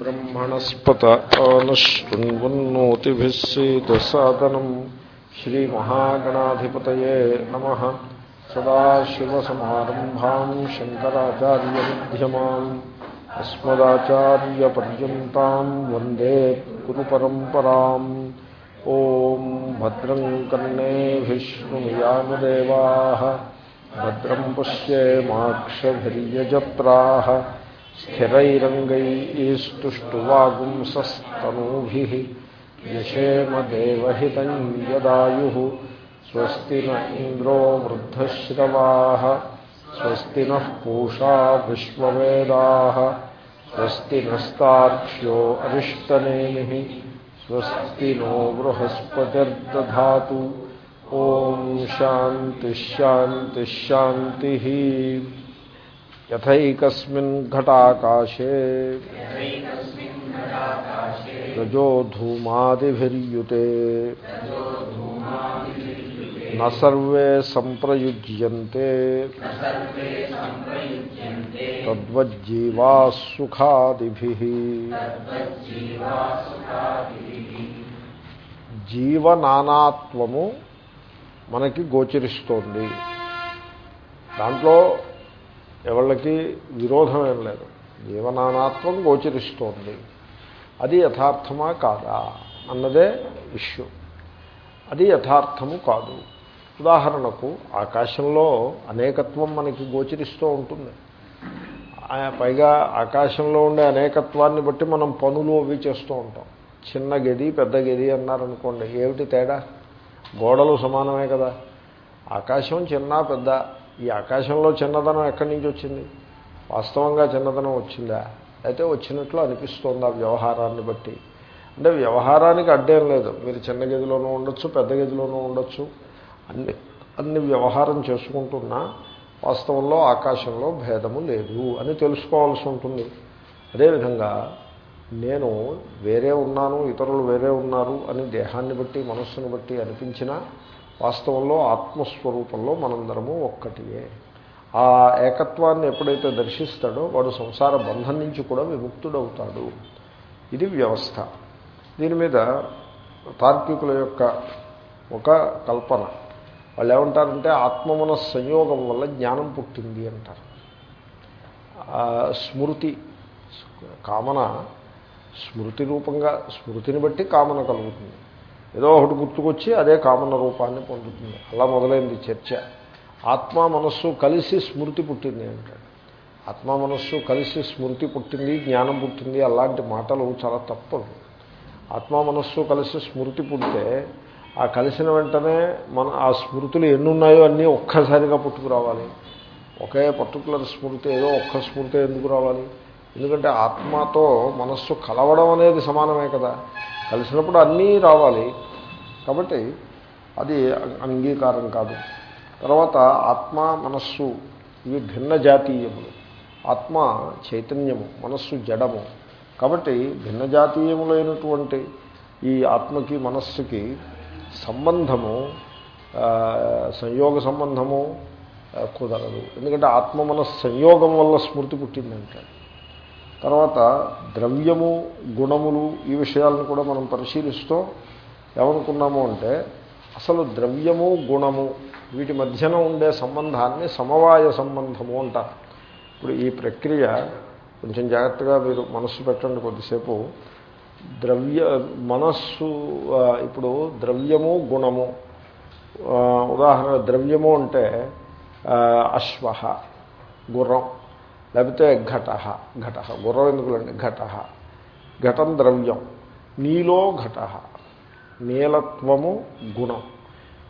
ब्रह्मणस्पत आनशृण्वन्नोतिभिः सीदसादनम् श्रीमहागणाधिपतये नमः सदाशिवसमारम्भाम् शङ्कराचार्यविध्यमाम् अस्मदाचार्यपर्यन्ताम् वन्दे गुरुपरम्पराम् ॐ भद्रं कर्णेभिः शृणुयानुदेवाः भद्रं पश्येमाक्षभिर्यजत्राः स्थिरैरङ्गैस्तुष्टुवागुंसस्तनूभिः यशेमदेवहितं यदायुः, स्वस्ति न इन्द्रो वृद्धश्रवाः, स्वस्ति नः पूषा स्वस्ति नस्तार्क्ष्यो अरिष्टनेमिः। స్వస్తి నో బృహస్పతిర్దా ఓం శాంతిశాంతిశాంతి యథైకస్మిన్ ఘటాకాశే రజోధూమాదిర్యుతే నర్వే సంప్రయుజ్యంతే తద్వజ్జీవాసుఖాది జీవనానాత్వము మనకి గోచరిస్తోంది. దాంట్లో ఎవళ్ళకి విరోధం ఏం లేదు. జీవనానాత్వం గోచరిస్తోంది. అది యథార్థమా కాదా? అన్నదే ఇష్యూ. అది యథార్థము కాదు. ఉదాహరణకు ఆకాశంలో అనేకత్వం మనకి గోచరిస్తూ ఉంటుంది. పైగా ఆకాశంలో ఉండే అనేకత్వాన్ని బట్టి మనం పనులు అవి చేస్తూ ఉంటాం. చిన్న గది పెద్ద గది అన్నారనుకోండి ఏమిటి తేడా? గోడలు సమానమే కదా. ఆకాశం చిన్న పెద్ద. ఈ ఆకాశంలో చిన్నదనం ఎక్కడి నుంచి వచ్చింది? వాస్తవంగా చిన్నదనం వచ్చిందా? అయితే వచ్చినట్లు అనిపిస్తోంది ఆ వ్యవహారాన్ని బట్టి. అంటే వ్యవహారానికి అడ్డేం లేదు. మీరు చిన్న గదిలోనూ ఉండొచ్చు పెద్ద గదిలోనూ ఉండొచ్చు. అన్ని అన్ని వ్యవహారం చేసుకుంటున్నా వాస్తవంలో ఆకాశంలో భేదము లేదు అని తెలుసుకోవాల్సి ఉంటుంది. అదేవిధంగా నేను వేరే ఉన్నాను ఇతరులు వేరే ఉన్నారు అని దేహాన్ని బట్టి మనస్సును బట్టి అనిపించినా వాస్తవంలో ఆత్మస్వరూపంలో మనందరము ఒక్కటియే. ఆ ఏకత్వాన్ని ఎప్పుడైతే దర్శిస్తాడో వాడు సంసార బంధం నుంచి కూడా విముక్తుడవుతాడు. ఇది వ్యవస్థ. దీని మీద తార్కికుల యొక్క ఒక కల్పన. వాళ్ళు ఏమంటారంటే ఆత్మమన సంయోగం వల్ల జ్ఞానం పుట్టింది అంటారు. స్మృతి కామన స్మృతి రూపంగా స్మృతిని బట్టి కామన కలుగుతుంది. ఏదో ఒకటి గుర్తుకొచ్చి అదే కామన రూపాన్ని పొందుతుంది. అలా మొదలైంది చర్చ. ఆత్మ మనస్సు కలిసి స్మృతి పుట్టింది అంటాడు. ఆత్మ మనస్సు కలిసి స్మృతి పుట్టింది జ్ఞానం పుట్టింది అలాంటి మాటలు చాలా తప్పదు ఆత్మ మనస్సు కలిసి స్మృతి పుడితే ఆ కలిసిన వెంటనే మన ఆ స్మృతులు ఎన్ని ఉన్నాయో అన్నీ ఒక్కసారిగా పుట్టుకురావాలి. ఒకే పర్టికులర్ స్మృతి ఏదో ఒక్క స్మృతి ఎందుకు రావాలి? ఎందుకంటే ఆత్మతో మనస్సు కలవడం అనేది సమానమే కదా. కలిసినప్పుడు అన్నీ రావాలి. కాబట్టి అది అంగీకారం కాదు. తర్వాత ఆత్మ మనస్సు ఇవి భిన్న జాతీయములు. ఆత్మ చైతన్యము మనస్సు జడము. కాబట్టి భిన్న జాతీయములైనటువంటి ఈ ఆత్మకి మనస్సుకి సంబంధము సంయోగ సంబంధము కుదరదు. ఎందుకంటే ఆత్మ మన సంయోగం వల్ల స్మృతి పుట్టిందంటే. తర్వాత ద్రవ్యము గుణములు ఈ విషయాలను కూడా మనం పరిశీలిస్తూ ఏమనుకున్నాము అంటే అసలు ద్రవ్యము గుణము వీటి మధ్యన ఉండే సంబంధాన్ని సమవాయ సంబంధము అంటారు. ఇప్పుడు ఈ ప్రక్రియ కొంచెం జాగ్రత్తగా మీరు మనస్సు పెట్టండి కొద్దిసేపు. ద్రవ్య మనస్సు ఇప్పుడు ద్రవ్యము గుణము. ఉదాహరణ ద్రవ్యము అంటే అశ్వ గుర్రం. లేకపోతే ఘట ఘట గుర్రం ఎందుకులండి? ఘట ఘటం ద్రవ్యం. నీలో ఘట నీలత్వము గుణం.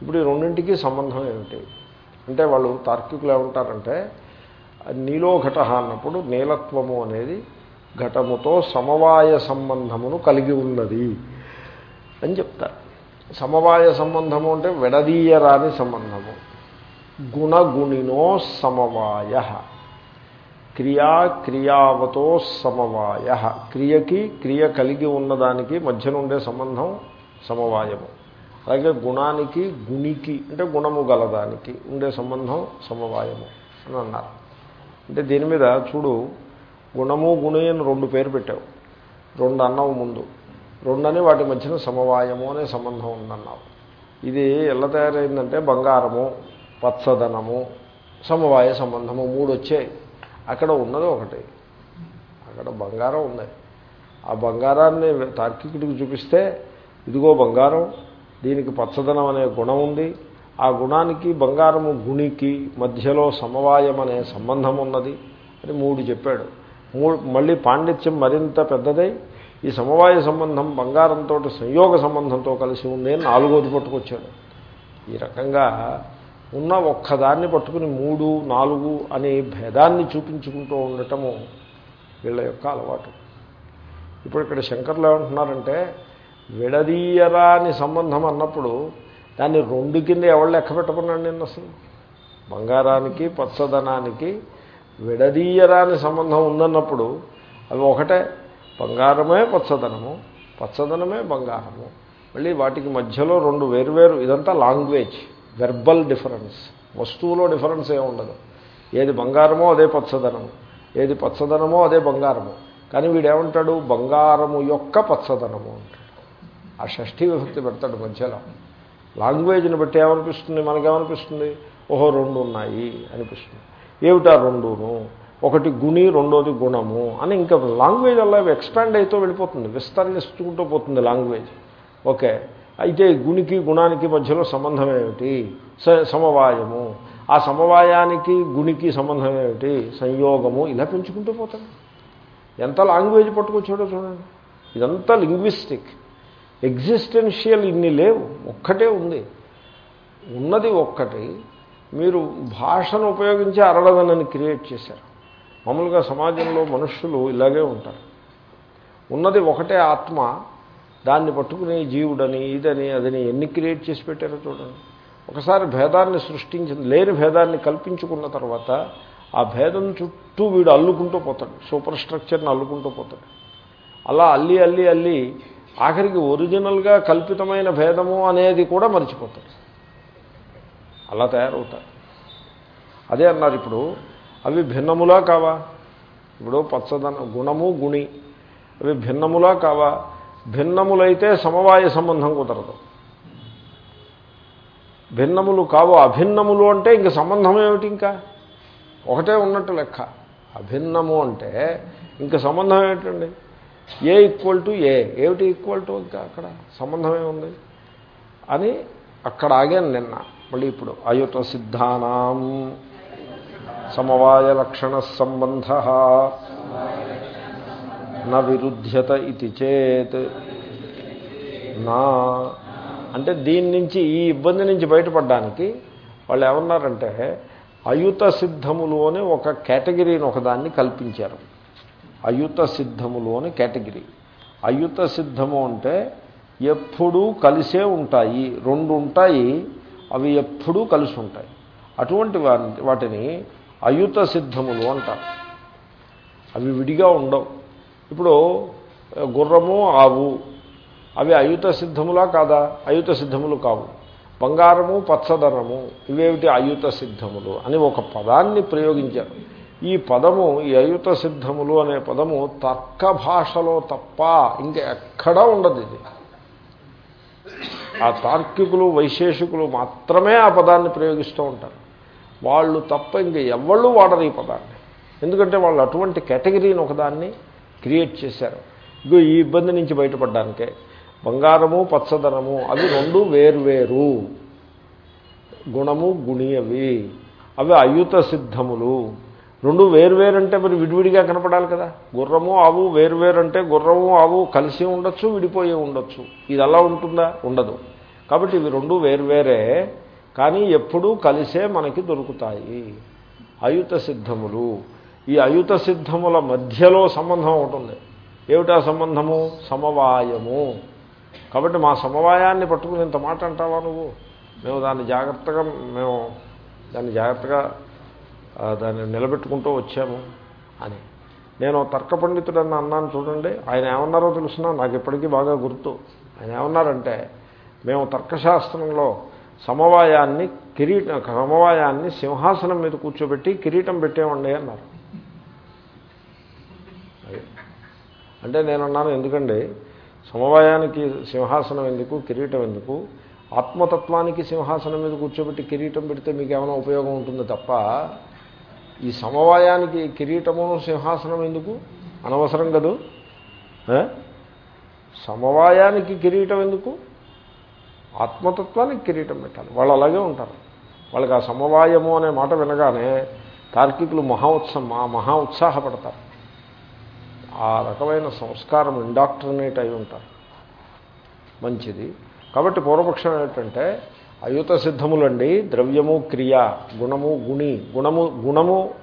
ఇప్పుడు ఈ రెండింటికి సంబంధం ఏమిటి? అంటే వాళ్ళు తార్కికులు ఏమంటారంటే నీలో ఘట అన్నప్పుడు నీలత్వము అనేది ఘటముతో సమవాయ సంబంధమును కలిగి ఉన్నది అని చెప్తారు. సమవాయ సంబంధము అంటే విడదీయరాని సంబంధము. గుణగుణినో సమవాయ. క్రియా క్రియావతో సమవాయ. క్రియకి క్రియ కలిగి ఉన్నదానికి మధ్యనుండే సంబంధం సమవాయము. అలాగే గుణానికి గుణికి అంటే గుణము గలదానికి ఉండే సంబంధం సమవాయము అని అన్నారు. అంటే దీని మీద చూడు గుణము గుణి అని రెండు పేరు పెట్టావు. రెండు అన్నావు ముందు. రెండని వాటి మధ్యన సమవాయము అనే సంబంధం ఉందన్నావు. ఇది ఎలా తయారైందంటే బంగారము పచ్చదనము సమవాయ సంబంధము మూడు వచ్చాయి. అక్కడ ఉన్నది ఒకటి. అక్కడ బంగారం ఉంది. ఆ బంగారాన్ని తార్కికుడికి చూపిస్తే ఇదిగో బంగారం దీనికి పచ్చదనం అనే గుణం ఉంది. ఆ గుణానికి బంగారము గుణికి మధ్యలో సమవాయం అనే సంబంధం ఉన్నది అని మూడు చెప్పాడు. మూడు మళ్ళీ పాండిత్యం మరింత పెద్దదై ఈ సమవాయ సంబంధం బంగారంతో సంయోగ సంబంధంతో కలిసి ఉంది అని నాలుగోది పట్టుకొచ్చాడు. ఈ రకంగా ఉన్న ఒక్కదాన్ని పట్టుకుని మూడు నాలుగు అనే భేదాన్ని చూపించుకుంటూ ఉండటము వీళ్ళ యొక్క అలవాటు. ఇప్పుడు ఇక్కడ శంకర్లు ఏమంటున్నారంటే విడదీయరాని సంబంధం అన్నప్పుడు దాన్ని రెండు కింద ఎవరు లెక్క పెట్టకున్నాడు నేను అసలు? బంగారానికి పచ్చదనానికి విడదీయరాని సంబంధం ఉందన్నప్పుడు అవి ఒకటే. బంగారమే పచ్చదనము పచ్చదనమే బంగారము. మళ్ళీ వాటికి మధ్యలో రెండు వేరువేరు ఇదంతా లాంగ్వేజ్ వెర్బల్ డిఫరెన్స్ వస్తువులో డిఫరెన్స్ ఏమి ఉండదు. ఏది బంగారమో అదే పచ్చదనము ఏది పచ్చదనమో అదే బంగారము. కానీ వీడేమంటాడు? బంగారము యొక్క పచ్చదనము అంటాడు. ఆ షష్ఠీ విభక్తి పెడతాడు మధ్యలో. లాంగ్వేజ్ని బట్టి ఏమనిపిస్తుంది? మనకేమనిపిస్తుంది? ఓహో రెండు ఉన్నాయి అనిపిస్తుంది. ఏమిటా రెండును? ఒకటి గుణి రెండోది గుణము అని ఇంకా లాంగ్వేజ్ అలా ఎక్స్పాండ్ అవుతూ వెళ్ళిపోతుంది విస్తరిస్తుంటూ పోతుంది లాంగ్వేజ్. ఓకే అయితే గుణికి గుణానికి మధ్యలో సంబంధం ఏమిటి? స సమవాయము. ఆ సమవాయానికి గుణికి సంబంధం ఏమిటి? సంయోగము ఇలా పెంచుకుంటూ పోతాడు ఎంత లాంగ్వేజ్ పట్టుకొచ్చాడో చూడండి. ఇదంతా లింగ్విస్టిక్. ఎగ్జిస్టెన్షియల్ ఇన్ని లేవు ఒక్కటే ఉంది. ఉన్నది ఒక్కటి మీరు భాషను ఉపయోగించి అరడదనని క్రియేట్ చేశారు. మామూలుగా సమాజంలో మనుష్యులు ఇలాగే ఉంటారు. ఉన్నది ఒకటే ఆత్మ దాన్ని పట్టుకుని జీవుడని ఇదని అదని ఎన్ని క్రియేట్ చేసి పెట్టారో చూడండి. ఒకసారి భేదాన్ని సృష్టించింది లేని భేదాన్ని కల్పించుకున్న తర్వాత ఆ భేదం చుట్టూ వీడు అల్లుకుంటూ పోతాడు. సూపర్ స్ట్రక్చర్ని అల్లుకుంటూ పోతాడు. అలా అల్లి అల్లి అల్లి ఆఖరికి ఒరిజినల్గా కల్పితమైన భేదము అనేది కూడా మర్చిపోతాడు. అలా తయారవుతాయి. అదే అన్నారు ఇప్పుడు అవి భిన్నములా కావా? ఇప్పుడు పచ్చదన గుణము గుణి. అవి భిన్నములా కావా? భిన్నములైతే సమవాయ సంబంధం కుదరదు. భిన్నములు కావు అభిన్నములు అంటే ఇంక సంబంధం ఏమిటి ఇంకా? ఒకటే ఉన్నట్టు లెక్క. అభిన్నము అంటే ఇంక సంబంధం ఏమిటండి? A equal to A. ఏమిటి ఈక్వల్ టు ఇంకా అక్కడ? సంబంధం ఏముంది? అని అక్కడ ఆగాను నిన్న. మళ్ళీ ఇప్పుడు అయుత సిద్ధానాం సమవాయ లక్షణ సంబంధ నా విరుధ్యత ఇది చేత్ నా అంటే దీని నుంచి ఈ ఇబ్బంది నుంచి బయటపడడానికి వాళ్ళు ఏమన్నారంటే అయుత సిద్ధములు అని ఒక కేటగిరీని ఒకదాన్ని కల్పించారు. అయుత సిద్ధములు అని కేటగిరీ. అయుత సిద్ధము అంటే ఎప్పుడూ కలిసే ఉంటాయి రెండు ఉంటాయి అవి ఎప్పుడూ కలిసి ఉంటాయి అటువంటి వాటిని అయుత సిద్ధములు అంటారు. అవి విడిగా ఉండవు. ఇప్పుడు గుర్రము ఆవు అవి అయుత సిద్ధములా కాదా? అయుత సిద్ధములు కావు. బంగారము పచ్చదనము ఇవేమిటి అయుత సిద్ధములు అని ఒక పదాన్ని ప్రయోగించారు. ఈ పదము ఈ అయుత సిద్ధములు అనే పదము తర్క భాషలో తప్ప ఇంకా ఎక్కడా ఉండదు ఇది. ఆ తార్కికులు వైశేషికులు మాత్రమే ఆ పదాన్ని ప్రయోగిస్తూ ఉంటారు. వాళ్ళు తప్ప ఇంక ఎవళ్ళు వాడరు ఈ పదాన్ని. ఎందుకంటే వాళ్ళు అటువంటి కేటగిరీని ఒకదాన్ని క్రియేట్ చేశారు. ఇగో ఈ ఇబ్బంది నుంచి బయటపడడానికే. బంగారము పచ్చదనము అవి రెండు వేర్వేరు. గుణము గుణి అవి అవి అయుత సిద్ధములు. రెండు వేరువేరంటే మరి విడివిడిగా కనపడాలి కదా. గుర్రము ఆవు వేరువేరంటే గుర్రము ఆవు కలిసి ఉండొచ్చు విడిపోయి ఉండొచ్చు. ఇది అలా ఉంటుందా? ఉండదు. కాబట్టి ఇవి రెండు వేర్వేరే కానీ ఎప్పుడూ కలిసే మనకి దొరుకుతాయి. అయుత సిద్ధములు. ఈ అయుత సిద్ధముల మధ్యలో సంబంధం ఒకటి ఏమిటా సంబంధము? సమవాయము. కాబట్టి మా సమవాయాన్ని పట్టుకుని ఇంత మాట అంటావా నువ్వు? మేము దాన్ని జాగ్రత్తగా మేము దాన్ని జాగ్రత్తగా దాన్ని నిలబెట్టుకుంటూ వచ్చాము అని. నేను తర్క పండితుడని అన్నాను చూడండి ఆయన ఏమన్నారో తెలుసునా? నాకు ఇప్పటికీ బాగా గుర్తు. ఆయన ఏమన్నారంటే మేము తర్కశాస్త్రంలో సమవాయాన్ని కిరీట సమవాయాన్ని సింహాసనం మీద కూర్చోబెట్టి కిరీటం పెట్టేవండి అన్నారు. అంటే నేను అన్నాను ఎందుకండి? సమవాయానికి సింహాసనం ఎందుకు కిరీటం ఎందుకు? ఆత్మతత్వానికి సింహాసనం మీద కూర్చోబెట్టి కిరీటం పెడితే మీకు ఏమైనా ఉపయోగం ఉంటుంది తప్ప ఈ సమవాయానికి కిరీటము సింహాసనం ఎందుకు? అనవసరం కదూ? సమవాయానికి కిరీటం ఎందుకు? ఆత్మతత్వానికి కిరీటం పెట్టాలి. వాళ్ళు అలాగే ఉంటారు. వాళ్ళకి ఆ సమవాయము అనే మాట వినగానే తార్కికులు మహా ఉత్సవం మహా ఉత్సాహపడతారు. ఆ రకమైన సంస్కారం ఇండాక్టర్నేట్ అయి ఉంటారు. మంచిది. కాబట్టి పూర్వపక్షం ఏంటంటే అయుత సిద్ధములండి. ద్రవ్యము క్రియ గుణము గుణి. గుణము గుణము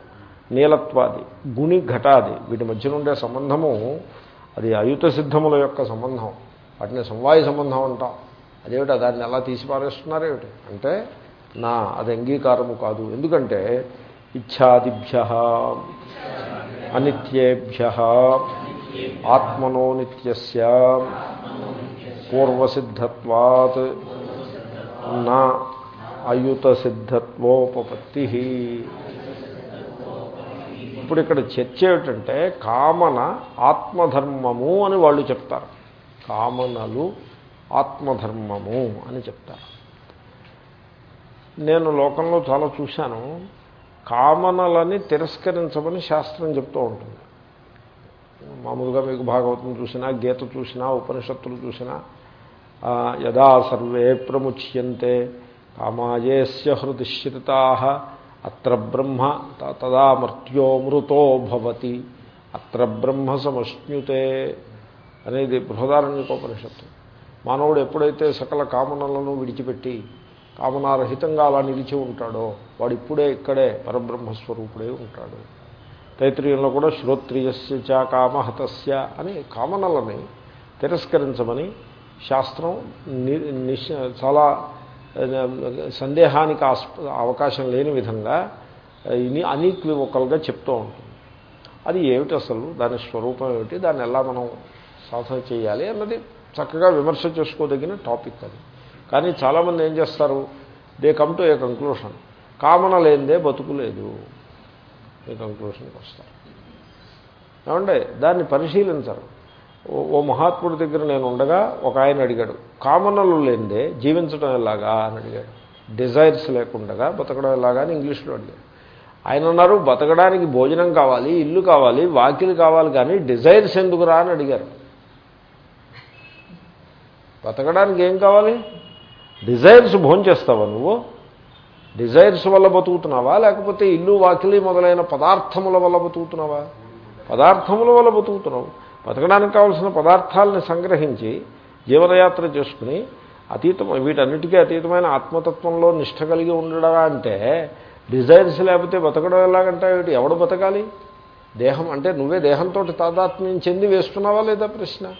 నీలత్వాది గుణి ఘటాది. వీటి మధ్య ఉండే సంబంధము అది అయుత సిద్ధముల యొక్క సంబంధం. వాటిని సమవాయ సంబంధం అంటాం. అదేమిటి? దాన్ని ఎలా తీసిపారేస్తున్నారు పారేస్తున్నారేమిటి అంటే నా అది అంగీకారము కాదు. ఎందుకంటే ఇచ్ఛాదిభ్య అనిత్యేభ్య ఆత్మనో నిత్యస్య పూర్వసిద్ధత్వాత్ నా అయుత సిద్ధత్వోపత్తి ఇప్పుడు ఇక్కడ చర్చ ఏమిటంటే కామన ఆత్మధర్మము అని వాళ్ళు చెప్తారు. కామనలు ఆత్మధర్మము అని చెప్తారు. నేను లోకంలో చాలా చూశాను. కామనలని తిరస్కరించమని శాస్త్రం చెప్తూ ఉంటుంది. మామూలుగా మీకు భాగవతం చూసినా గీత చూసినా ఉపనిషత్తులు చూసినా యదా సర్వే ప్రముచ్యంతే కామాయేస్య హృదిశ్రితా అత్ర బ్రహ్మ తదా మృత్యోమృతో భవతి అత్ర బ్రహ్మ సమశ్నుతే అనేది బృహదారణ్యకోపనిషత్తు. మానవుడు ఎప్పుడైతే సకల కామనలను విడిచిపెట్టి కామనారహితంగా అలా నిలిచి ఉంటాడో వాడు ఇప్పుడే ఇక్కడే పరబ్రహ్మస్వరూపుడే ఉంటాడు. తైత్రీయంలో కూడా శ్రోత్రియస్య చ కామహతస్య అని కామనలని తిరస్కరించమని శాస్త్రం నిశ చాలా సందేహానికి అవకాశం లేని విధంగా ఇని అనీక్వివోకల్గా చెప్తూ ఉంటుంది. అది ఏమిటి అసలు? దాని స్వరూపం ఏమిటి? దాన్ని ఎలా మనం సాధన చేయాలి అన్నది చక్కగా విమర్శ చేసుకోదగిన టాపిక్ అది. కానీ చాలామంది ఏం చేస్తారు? They come to a conclusion. కామన లేనిదే బతుకులేదు ఈ కంక్లూషన్కి వస్తారు. ఏమంటే దాన్ని పరిశీలించరు. ఓ- ఓ మహాత్ముడి దగ్గర నేను ఉండగా ఒక ఆయన అడిగాడు కామనలు లేనిదే జీవించడం ఎలాగా? అని అడిగాడు డిజైర్స్ లేకుండా బతకడం ఎలాగా? అని ఇంగ్లీష్లో అడిగాడు. ఆయన అన్నారు బతకడానికి భోజనం కావాలి ఇల్లు కావాలి వాకిలు కావాలి కానీ డిజైర్స్ ఎందుకురా అని అడిగారు. బతకడానికి ఏం కావాలి? డిజైర్స్ భోంచేస్తావా నువ్వు? డిజైర్స్ వల్ల బతుకుతున్నావా? లేకపోతే ఇల్లు వాకిలి మొదలైన పదార్థముల వల్ల బతుకుతున్నావా? పదార్థముల వల్ల బతుకుతున్నావు? బతకడానికి కావలసిన పదార్థాలని సంగ్రహించి జీవనయాత్ర చేసుకుని అతీతం వీటన్నిటికీ అతీతమైన ఆత్మతత్వంలో నిష్ట కలిగి ఉండడా అంటే డిజైర్స్ లేకపోతే బతకడం ఎలాగంటే వీటి ఎవడు బతకాలి? దేహం అంటే నువ్వే దేహంతో తాదాత్మ్యం చెంది వేస్తున్నావా లేదా ప్రశ్న?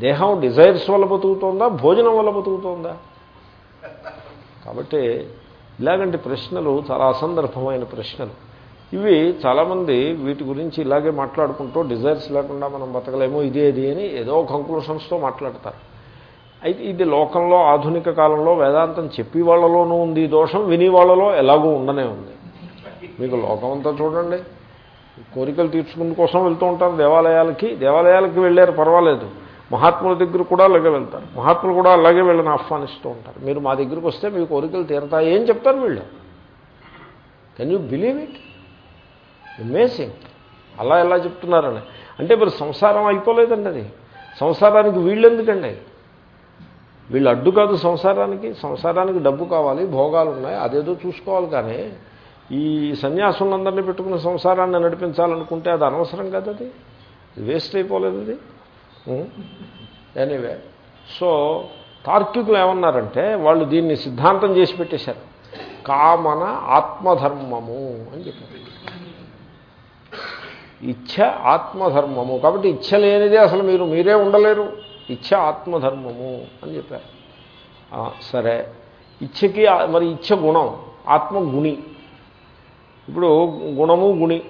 దేహం డిజైర్స్ వల్ల బతుకుతోందా? భోజనం వల్ల బతుకుతోందా? కాబట్టి ఇలాగంటి ప్రశ్నలు చాలా అసందర్భమైన ప్రశ్నలు. ఇవి చాలామంది వీటి గురించి ఇలాగే మాట్లాడుకుంటూ డిజైర్స్ లేకుండా మనం బతకలేమో ఇదే ఇది అని ఏదో కంక్లూషన్స్తో మాట్లాడతారు. అయితే ఇది లోకంలో ఆధునిక కాలంలో వేదాంతం చెప్పి వాళ్ళలోనూ ఉంది ఈ దోషం విని వాళ్ళలో ఎలాగూ ఉండనే ఉంది. మీకు లోకం అంతా చూడండి కోరికలు తీర్చుకుని కోసం వెళ్తూ ఉంటారు దేవాలయాలకి దేవాలయాలకి వెళ్ళారు పర్వాలేదు. మహాత్ముల దగ్గర కూడా అలాగే వెళ్తారు. మహాత్ములు కూడా అలాగే వీళ్ళని ఆహ్వానిస్తూ ఉంటారు. మీరు మా దగ్గరికి వస్తే మీ కోరికలు తీరతాయి ఏం చెప్తారు వీళ్ళు. Can you believe it amazing అలా ఎలా చెప్తున్నారని. అంటే మరి సంసారం అయిపోలేదండి అది. సంసారానికి వీళ్ళు ఎందుకండి వీళ్ళు అడ్డు కాదు సంసారానికి. సంసారానికి డబ్బు కావాలి భోగాలు ఉన్నాయి అదేదో చూసుకోవాలి కానీ ఈ సన్యాసులందరినీ పెట్టుకున్న సంసారాన్ని నడిపించాలనుకుంటే అది అనవసరం కదా అది? వేస్ట్ అయిపోలేదు అది? ఎనీవే సో తార్కికులు ఏమన్నారంటే వాళ్ళు దీన్ని సిద్ధాంతం చేసి పెట్టేశారు. కామన ఆత్మధర్మము అని చెప్పారు. ఇచ్ఛ ఆత్మధర్మము. కాబట్టి ఇచ్ఛ లేనిదే అసలు మీరు మీరే ఉండలేరు. ఇచ్ఛ ఆత్మధర్మము అని చెప్పారు. సరే. ఇచ్ఛకి మరి ఇచ్ఛ గుణం ఆత్మగుణి. ఇప్పుడు గుణము గుణి.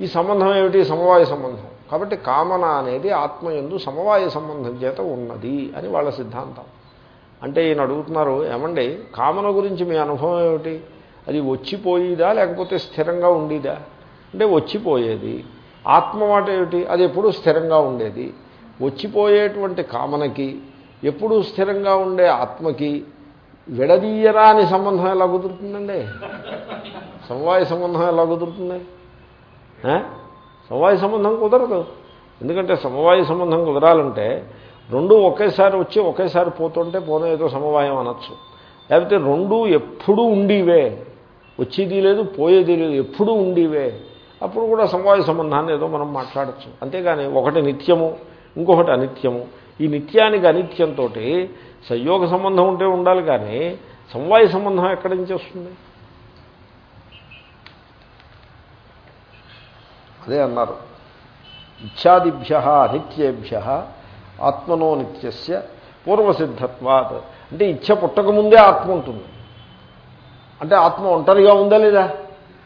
ఈ సంబంధం ఏమిటి? సమవాయ సంబంధం. కాబట్టి కామన అనేది ఆత్మ ఎందు సమవాయ సంబంధం చేత ఉన్నది అని వాళ్ళ సిద్ధాంతం. అంటే ఈయన అడుగుతున్నారు ఏమండి కామన గురించి మీ అనుభవం ఏమిటి? అది వచ్చిపోయేదా లేకపోతే స్థిరంగా ఉండేదా? అంటే వచ్చిపోయేది. ఆత్మ మాట ఏమిటి? అది ఎప్పుడూ స్థిరంగా ఉండేది. వచ్చిపోయేటువంటి కామనకి ఎప్పుడూ స్థిరంగా ఉండే ఆత్మకి విడదీయరా అని సంబంధం ఎలా కుదురుతుందండి? సమవాయ సంబంధం ఎలా కుదురుతుంది? సమవాయ సంబంధం కుదరదు. ఎందుకంటే సమవాయ సంబంధం కుదరాలంటే రెండు ఒకేసారి వచ్చి ఒకేసారి పోతుంటే పోనే ఏదో సమవాయం అనొచ్చు. లేకపోతే రెండు ఎప్పుడూ ఉండేవే. వచ్చేది లేదు పోయేది లేదు ఎప్పుడూ ఉండేవే. అప్పుడు కూడా సమవాయ సంబంధాన్ని ఏదో మనం మాట్లాడచ్చు. అంతేగాని ఒకటి నిత్యము ఇంకొకటి అనిత్యము. ఈ నిత్యానికి అనిత్యంతో సంయోగ సంబంధం ఉంటే ఉండాలి కానీ సమవాయ సంబంధం ఎక్కడి నుంచి వస్తుంది? అదే అన్నారు. ఇచ్చాదిభ్య అనిత్యేభ్య ఆత్మనో నిత్యస్య పూర్వసిద్ధత్వాత్. అంటే ఇచ్చ పుట్టకముందే ఆత్మ ఉంటుంది. అంటే ఆత్మ ఒంటరిగా ఉందా లేదా?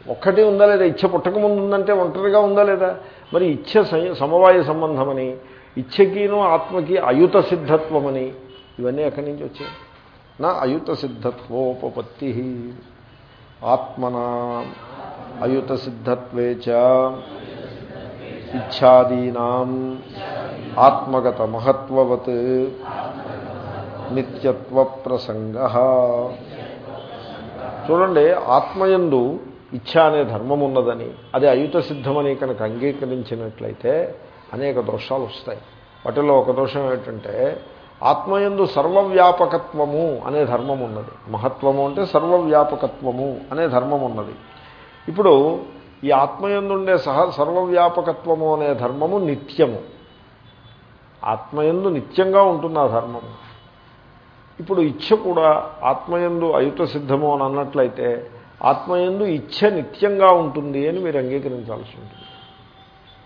ఒక్కటి ఉందా లేదా? ఇచ్చ పుట్టకముందు ఉందంటే ఒంటరిగా ఉందా లేదా? మరి ఇచ్చ సమవాయ సంబంధమని ఇచ్చకిను ఆత్మకి అయుత సిద్ధత్వమని ఇవన్నీ ఎక్కడి నుంచి వచ్చాయి? నా అయుత సిద్ధత్వోపపత్తి. ఆత్మన అయుత సిద్ధత్వే చ. ఇచ్ఛాదీనాం ఆత్మగత మహత్వవత్ నిత్యత్వ ప్రసంగ చూడండి ఆత్మయందు ఇచ్ఛ అనే ధర్మం ఉన్నదని అది అయుత సిద్ధమని కనుక అంగీకరించినట్లయితే అనేక దోషాలు వస్తాయి. వాటిలో ఒక దోషం ఏంటంటే ఆత్మయందు సర్వవ్యాపకత్వము అనే ధర్మం ఉన్నది. మహత్వము అంటే సర్వవ్యాపకత్వము అనే ధర్మం ఉన్నది. ఇప్పుడు ఈ ఆత్మయందుండే సహ సర్వవ్యాపకత్వము అనే ధర్మము నిత్యము. ఆత్మయందు నిత్యంగా ఉంటుంది ఆ ధర్మము. ఇప్పుడు ఇచ్ఛ కూడా ఆత్మయందు అయుత సిద్ధము అని అన్నట్లయితే ఆత్మయందు ఇచ్ఛ నిత్యంగా ఉంటుంది అని మీరు అంగీకరించాల్సి ఉంటుంది.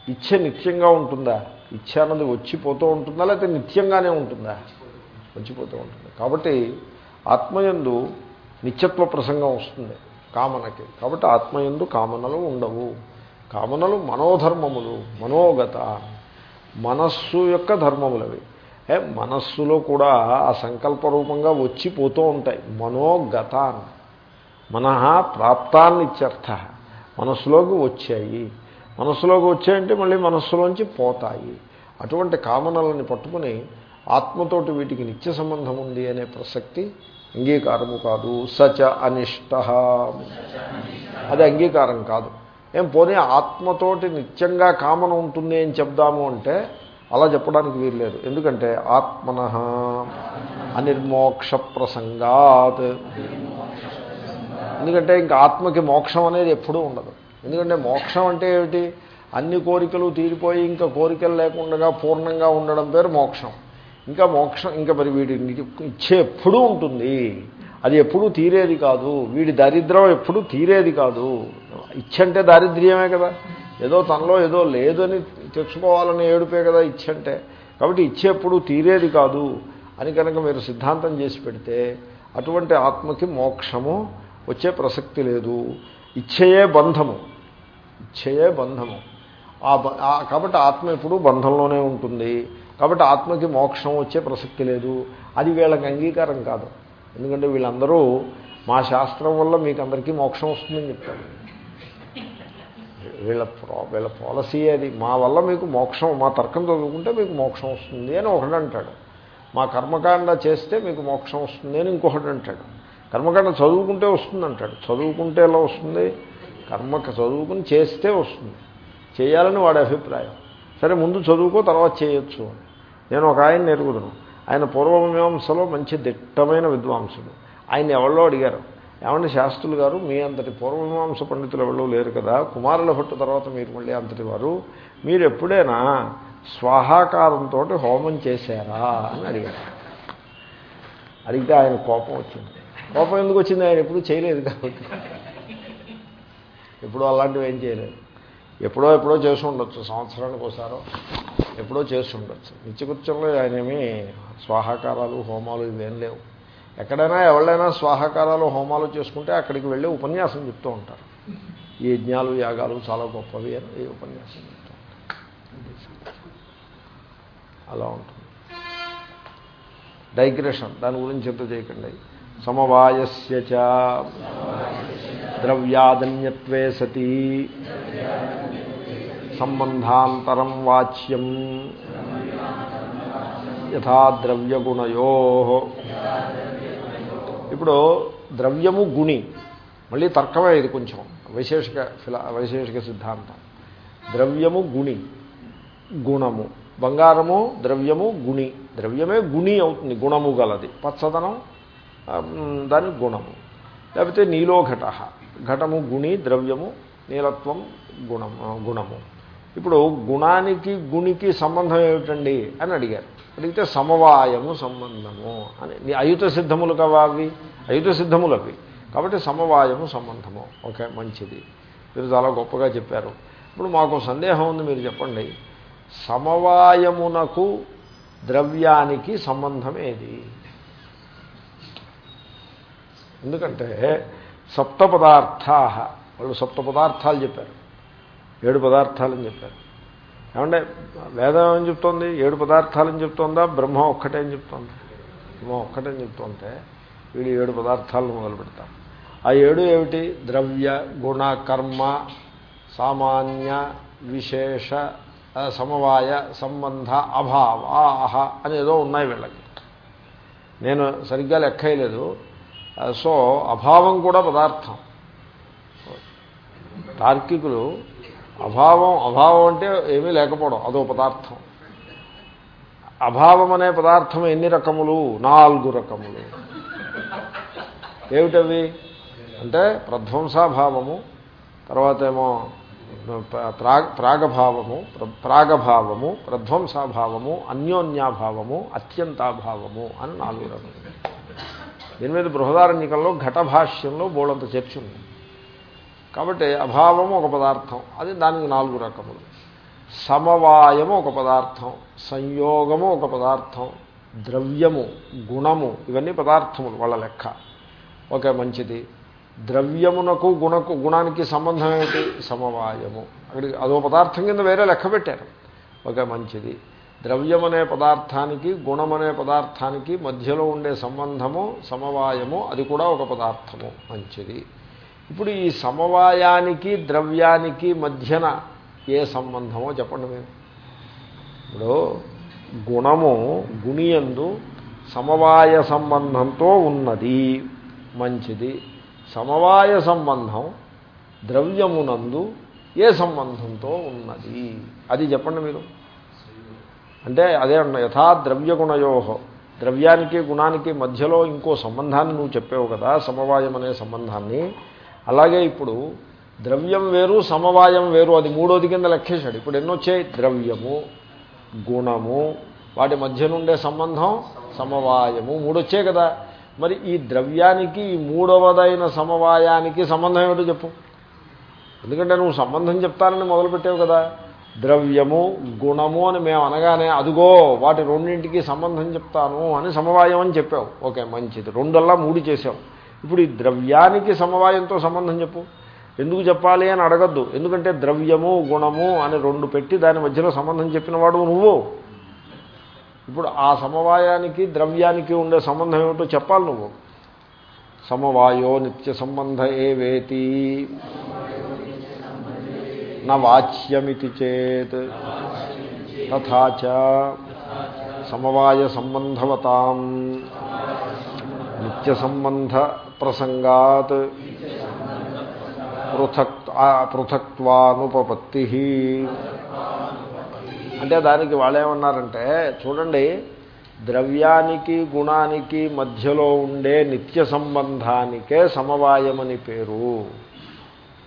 ఇచ్ఛ నిత్యంగా ఉంటుందా? ఇచ్ఛ అన్నది వచ్చిపోతూ ఉంటుందా? లేకపోతే నిత్యంగానే ఉంటుందా? వచ్చిపోతూ ఉంటుంది. కాబట్టి ఆత్మయందు నిత్యత్వ ప్రసంగం వస్తుంది కామనకి. కాబట్టి ఆత్మయందు కామనలు ఉండవు. కామనలు మనోధర్మములు మనోగత మనస్సు యొక్క ధర్మములవి. ఏ మనస్సులో కూడా ఆ సంకల్ప రూపంగా వచ్చి పోతూ ఉంటాయి మనోగతాన్ మనః ప్రాప్తాన్ని ఇత్యర్థ మనస్సులోకి వచ్చాయి. మనస్సులోకి వచ్చాయంటే మళ్ళీ మనస్సులోంచి పోతాయి. అటువంటి కామనలని పట్టుకుని ఆత్మతోటి వీటికి నిత్య సంబంధం ఉంది అనే ప్రసక్తి అంగీకారము కాదు. సచ అనిష్ట. అది అంగీకారం కాదు. ఏం పోనీ ఆత్మతోటి నిత్యంగా కామన ఉంటుంది అని చెప్దాము అంటే అలా చెప్పడానికి వీల్లేదు. ఎందుకంటే ఆత్మన అనిర్మోక్ష ప్రసంగాత్. ఎందుకంటే ఇంకా ఆత్మకి మోక్షం అనేది ఎప్పుడూ ఉండదు. ఎందుకంటే మోక్షం అంటే ఏమిటి? అన్ని కోరికలు తీరిపోయి ఇంకా కోరికలు లేకుండా పూర్ణంగా ఉండడం పేరు మోక్షం. ఇంకా మోక్షం ఇంకా మరి వీడి ఇచ్చే ఎప్పుడూ ఉంటుంది. అది ఎప్పుడూ తీరేది కాదు. వీడి దారిద్రం ఎప్పుడూ తీరేది కాదు. ఇచ్చంటే దారిద్ర్యమే కదా. ఏదో తనలో ఏదో లేదని తెచ్చుకోవాలని ఏడుపే కదా ఇచ్చంటే కాబట్టి ఇచ్చే ఎప్పుడూ తీరేది కాదు అని కనుక మీరు సిద్ధాంతం చేసి పెడితే అటువంటి ఆత్మకి మోక్షము వచ్చే ప్రసక్తి లేదు. ఇచ్చయే బంధము. ఇచ్చయే బంధము. ఆ కాబట్టి ఆత్మ ఎప్పుడూ బంధంలోనే ఉంటుంది. కాబట్టి ఆత్మకి మోక్షం వచ్చే ప్రసక్తి లేదు. అది వీళ్ళకి అంగీకారం కాదు. ఎందుకంటే వీళ్ళందరూ మా శాస్త్రం వల్ల మీకు అందరికీ మోక్షం వస్తుందని చెప్తారు. వీళ్ళ వీళ్ళ పాలసీ అది. మా వల్ల మీకు మోక్షం మా తర్కం చదువుకుంటే మీకు మోక్షం వస్తుంది అని ఒకడు అంటాడు మా కర్మకాండ చేస్తే మీకు మోక్షం వస్తుంది అని ఇంకొకటి అంటాడు కర్మకాండ చదువుకుంటే వస్తుంది అంటాడు చదువుకుంటే ఎలా వస్తుంది? కర్మక చదువుకుని చేస్తే వస్తుంది. చేయాలని వాడి అభిప్రాయం. సరే ముందు చదువుకో తర్వాత చేయొచ్చు నేను ఒక ఆయన ఎరుగుదును ఆయన పూర్వమీమాంసలో మంచి దిట్టమైన విద్వాంసుడు. ఆయన ఎవరో అడిగారు. ఏమంటే శాస్త్రులు గారు మీ అంతటి పూర్వమీమాంస పండితులు ఎవరో లేరు కదా? కుమారుల భట్టు తర్వాత మీరు మళ్ళీ అంతటి వారు. మీరు ఎప్పుడైనా స్వాహాకారంతో హోమం చేశారా అని అడిగారు. అడిగితే ఆయన కోపం వచ్చింది. కోపం ఎందుకు వచ్చింది ఆయన? ఎప్పుడు చేయలేదు కాబట్టి. ఎప్పుడూ అలాంటివి ఏం చేయలేదు. ఎప్పుడో ఎప్పుడో చేసి ఉండొచ్చు సంవత్సరానికి ఒకసారో ఎప్పుడో చేసి ఉండొచ్చు. నిత్యకృత్యంలో ఆయన ఏమీ స్వాహాకారాలు హోమాలు ఇవేం లేవు. ఎక్కడైనా ఎవరైనా స్వాహాకారాలు హోమాలు చేసుకుంటే అక్కడికి వెళ్ళి ఉపన్యాసం చెప్తూ ఉంటారు. ఈ యజ్ఞాలు యాగాలు చాలా గొప్పవి అని ఈ ఉపన్యాసం చెప్తూ ఉంటారు. అలా ఉంటుంది. డైగ్రెషన్ దాని గురించి ఎంత చేయకండి. సమవాయస్య చ. ద్రవ్యాదన్యత్వే సతి. సంబంధాంతరం వాచ్యం. యథా ద్రవ్యగుణయో. ఇప్పుడు ద్రవ్యము గుణి. మళ్ళీ తర్కమే ఇది కొంచెం. వైశేషిక ఫిలా వైశేషిక సిద్ధాంతం. ద్రవ్యము గుణి. గుణము. బంగారము ద్రవ్యము గుణి. ద్రవ్యమే గుణి అవుతుంది. గుణము గలది. పచ్చదనం దాని గుణము. లేకపోతే నీలోఘట. ఘటము గుణి ద్రవ్యము నీలత్వం గుణము గుణము. ఇప్పుడు గుణానికి గుణికి సంబంధం ఏమిటండి అని అడిగారు. అడిగితే సమవాయము సంబంధము అని. అయుత సిద్ధములు కవా అవి? అయుత సిద్ధములు అవి. కాబట్టి సమవాయము సంబంధము. ఓకే మంచిది. మీరు చాలా గొప్పగా చెప్పారు. ఇప్పుడు మాకు సందేహం ఉంది మీరు చెప్పండి. సమవాయమునకు ద్రవ్యానికి సంబంధం ఏది? ఎందుకంటే సప్త పదార్థా వాళ్ళు సప్త పదార్థాలు చెప్పారు. ఏడు పదార్థాలని చెప్పారు. ఏమంటే వేదం ఏం చెప్తోంది? ఏడు పదార్థాలని చెప్తోందా? బ్రహ్మ ఒక్కటే అని చెప్తోంది. బ్రహ్మ ఒక్కటే అని చెప్తుంటే వీడు ఏడు పదార్థాలను మొదలు పెడతారు. ఆ ఏడు ఏమిటి? ద్రవ్య గుణ కర్మ సామాన్య విశేష సమవాయ సంబంధ అభావాహ అనేదో ఉన్నాయి వీళ్ళకి. నేను సరిగ్గా లెక్కయలేదు సో అభావం కూడా పదార్థం. తార్కికులు అభావం అభావం అంటే ఏమీ లేకపోవడం అదో పదార్థం. అభావం అనే పదార్థం ఎన్ని రకములు? నాలుగు రకములు. ఏమిటవి? అంటే ప్రధ్వంసాభావము తర్వాత ఏమో ప్రాగ్ ప్రాగభావము ప్ర- ప్రాగభావము ప్రధ్వంసాభావము అన్యోన్యాభావము అత్యంతాభావము అని నాలుగు రకములు. దీని మీద బృహదారణ్యకంలో ఘటభాష్యంలో బోళంత చర్చ ఉంది. కాబట్టి అభావము ఒక పదార్థం అది దానికి నాలుగు రకములు. సమవాయము ఒక పదార్థం సంయోగము ఒక పదార్థం ద్రవ్యము గుణము ఇవన్నీ పదార్థములు వాళ్ళ లెక్క. ఓకే మంచిది. ద్రవ్యమునకు గుణకు గుణానికి సంబంధం ఏమిటి? సమవాయము. అక్కడికి అదో పదార్థం కింద వేరే లెక్క పెట్టారు. ఓకే మంచిది. ద్రవ్యం అనే పదార్థానికి గుణమనే పదార్థానికి మధ్యలో ఉండే సంబంధము సమవాయము అది కూడా ఒక పదార్థము మంచిది. ఇప్పుడు ఈ సమవాయానికి ద్రవ్యానికి మధ్యన ఏ సంబంధమో చెప్పండి మీరు. ఇప్పుడు గుణము గుణియందు సమవాయ సంబంధంతో ఉన్నది మంచిది. సమవాయ సంబంధం ద్రవ్యమునందు ఏ సంబంధంతో ఉన్నది? అది చెప్పండి మీరు. అంటే అదే అన్న యథా ద్రవ్యగుణయోహో ద్రవ్యానికి గుణానికి మధ్యలో ఇంకో సంబంధాన్ని నువ్వు చెప్పావు కదా సమవాయం అనే సంబంధాన్ని. అలాగే ఇప్పుడు ద్రవ్యం వేరు సమవాయం వేరు అది మూడోది కింద లెక్కేశాడు. ఇప్పుడు ఎన్నొచ్చాయి? ద్రవ్యము గుణము వాటి మధ్య నుండే సంబంధం సమవాయము. మూడొచ్చాయి కదా. మరి ఈ ద్రవ్యానికి ఈ మూడవదైన సమవాయానికి సంబంధం ఏమిటో చెప్పు. ఎందుకంటే నువ్వు సంబంధం చెప్తానని మొదలుపెట్టావు కదా. ద్రవ్యము గుణము అని మేము అనగానే అదిగో వాటి రెండింటికి సంబంధం చెప్తాను అని సమవాయం అని చెప్పావు. ఓకే మంచిది. రెండల్లా మూడు చేసావు ఇప్పుడు ఈ ద్రవ్యానికి సమవాయంతో సంబంధం చెప్పు. ఎందుకు చెప్పాలి అని అడగద్దు. ఎందుకంటే ద్రవ్యము గుణము అని రెండు పెట్టి దాని మధ్యలో సంబంధం చెప్పినవాడు నువ్వు. ఇప్పుడు ఆ సమవాయానికి ద్రవ్యానికి ఉండే సంబంధం ఏమిటో చెప్పాలి నువ్వు. సమవాయో నిత్య సంబంధ ఏవేతి. వాచ్యమితి చేత్. తథాచ సమవాయ సంబంధవతాం నిత్య సంబంధ ప్రసంగాత్ పృథక్ పృథక్వానుపపత్తి అంటే దానికి వాళ్ళేమన్నారంటే చూడండి ద్రవ్యానికి గుణానికి మధ్యలో ఉండే నిత్య సంబంధానికే సమవాయమని పేరు.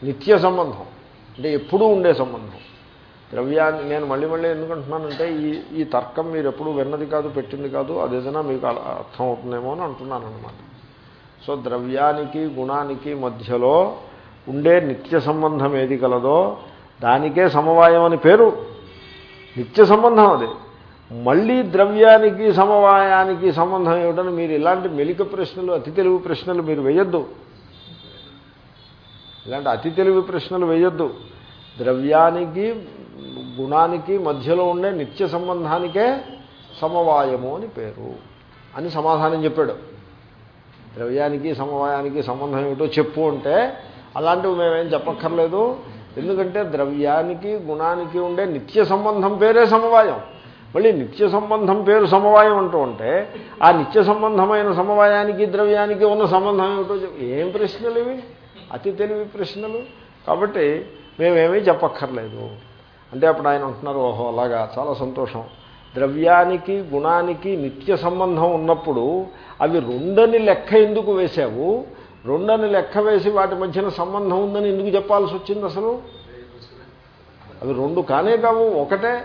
నిత్య సంబంధం అంటే ఎప్పుడూ ఉండే సంబంధం. ద్రవ్యాన్ని నేను మళ్ళీ మళ్ళీ ఎందుకంటున్నానంటే ఈ ఈ తర్కం మీరు ఎప్పుడు విన్నది కాదు పెట్టింది కాదు అదేదైనా మీకు అలా అర్థం అవుతుందేమో అని అంటున్నాను అనమాట సో ద్రవ్యానికి గుణానికి మధ్యలో ఉండే నిత్య సంబంధం ఏది కలదో దానికే సమవాయం అని పేరు. నిత్య సంబంధం అది. మళ్ళీ ద్రవ్యానికి సమవాయానికి సంబంధం ఏమిటని మీరు ఇలాంటి మెలిక ప్రశ్నలు అతి తెలుగు ప్రశ్నలు మీరు వేయొద్దు. ఇలాంటి అతి తెలివి ప్రశ్నలు వేయొద్దు. ద్రవ్యానికి గుణానికి మధ్యలో ఉండే నిత్య సంబంధానికే సమవాయము అని పేరు. అని సమాధానం చెప్పాడు. ద్రవ్యానికి సమవాయానికి సంబంధం ఏమిటో చెప్పు అంటే అలాంటివి మేమేం చెప్పక్కర్లేదు. ఎందుకంటే ద్రవ్యానికి గుణానికి ఉండే నిత్య సంబంధం పేరే సమవాయం. మళ్ళీ నిత్య సంబంధం పేరు సమవాయం అంటూ ఉంటే ఆ నిత్య సంబంధమైన సమవాయానికి ద్రవ్యానికి ఉన్న సంబంధం ఏమిటో ఏం ప్రశ్నలు ఇవి? అతి తెలివి ప్రశ్నలు. కాబట్టి మేమేమీ చెప్పక్కర్లేదు. అంటే అప్పుడు ఆయన అంటున్నారు ఓహో అలాగా చాలా సంతోషం. ద్రవ్యానికి గుణానికి నిత్య సంబంధం ఉన్నప్పుడు అవి రెండని లెక్క ఎందుకు వేశావు? రెండని లెక్క వేసి వాటి మధ్యన సంబంధం ఉందని ఎందుకు చెప్పాల్సి వచ్చింది అసలు? అవి రెండు కానే కావు ఒకటే.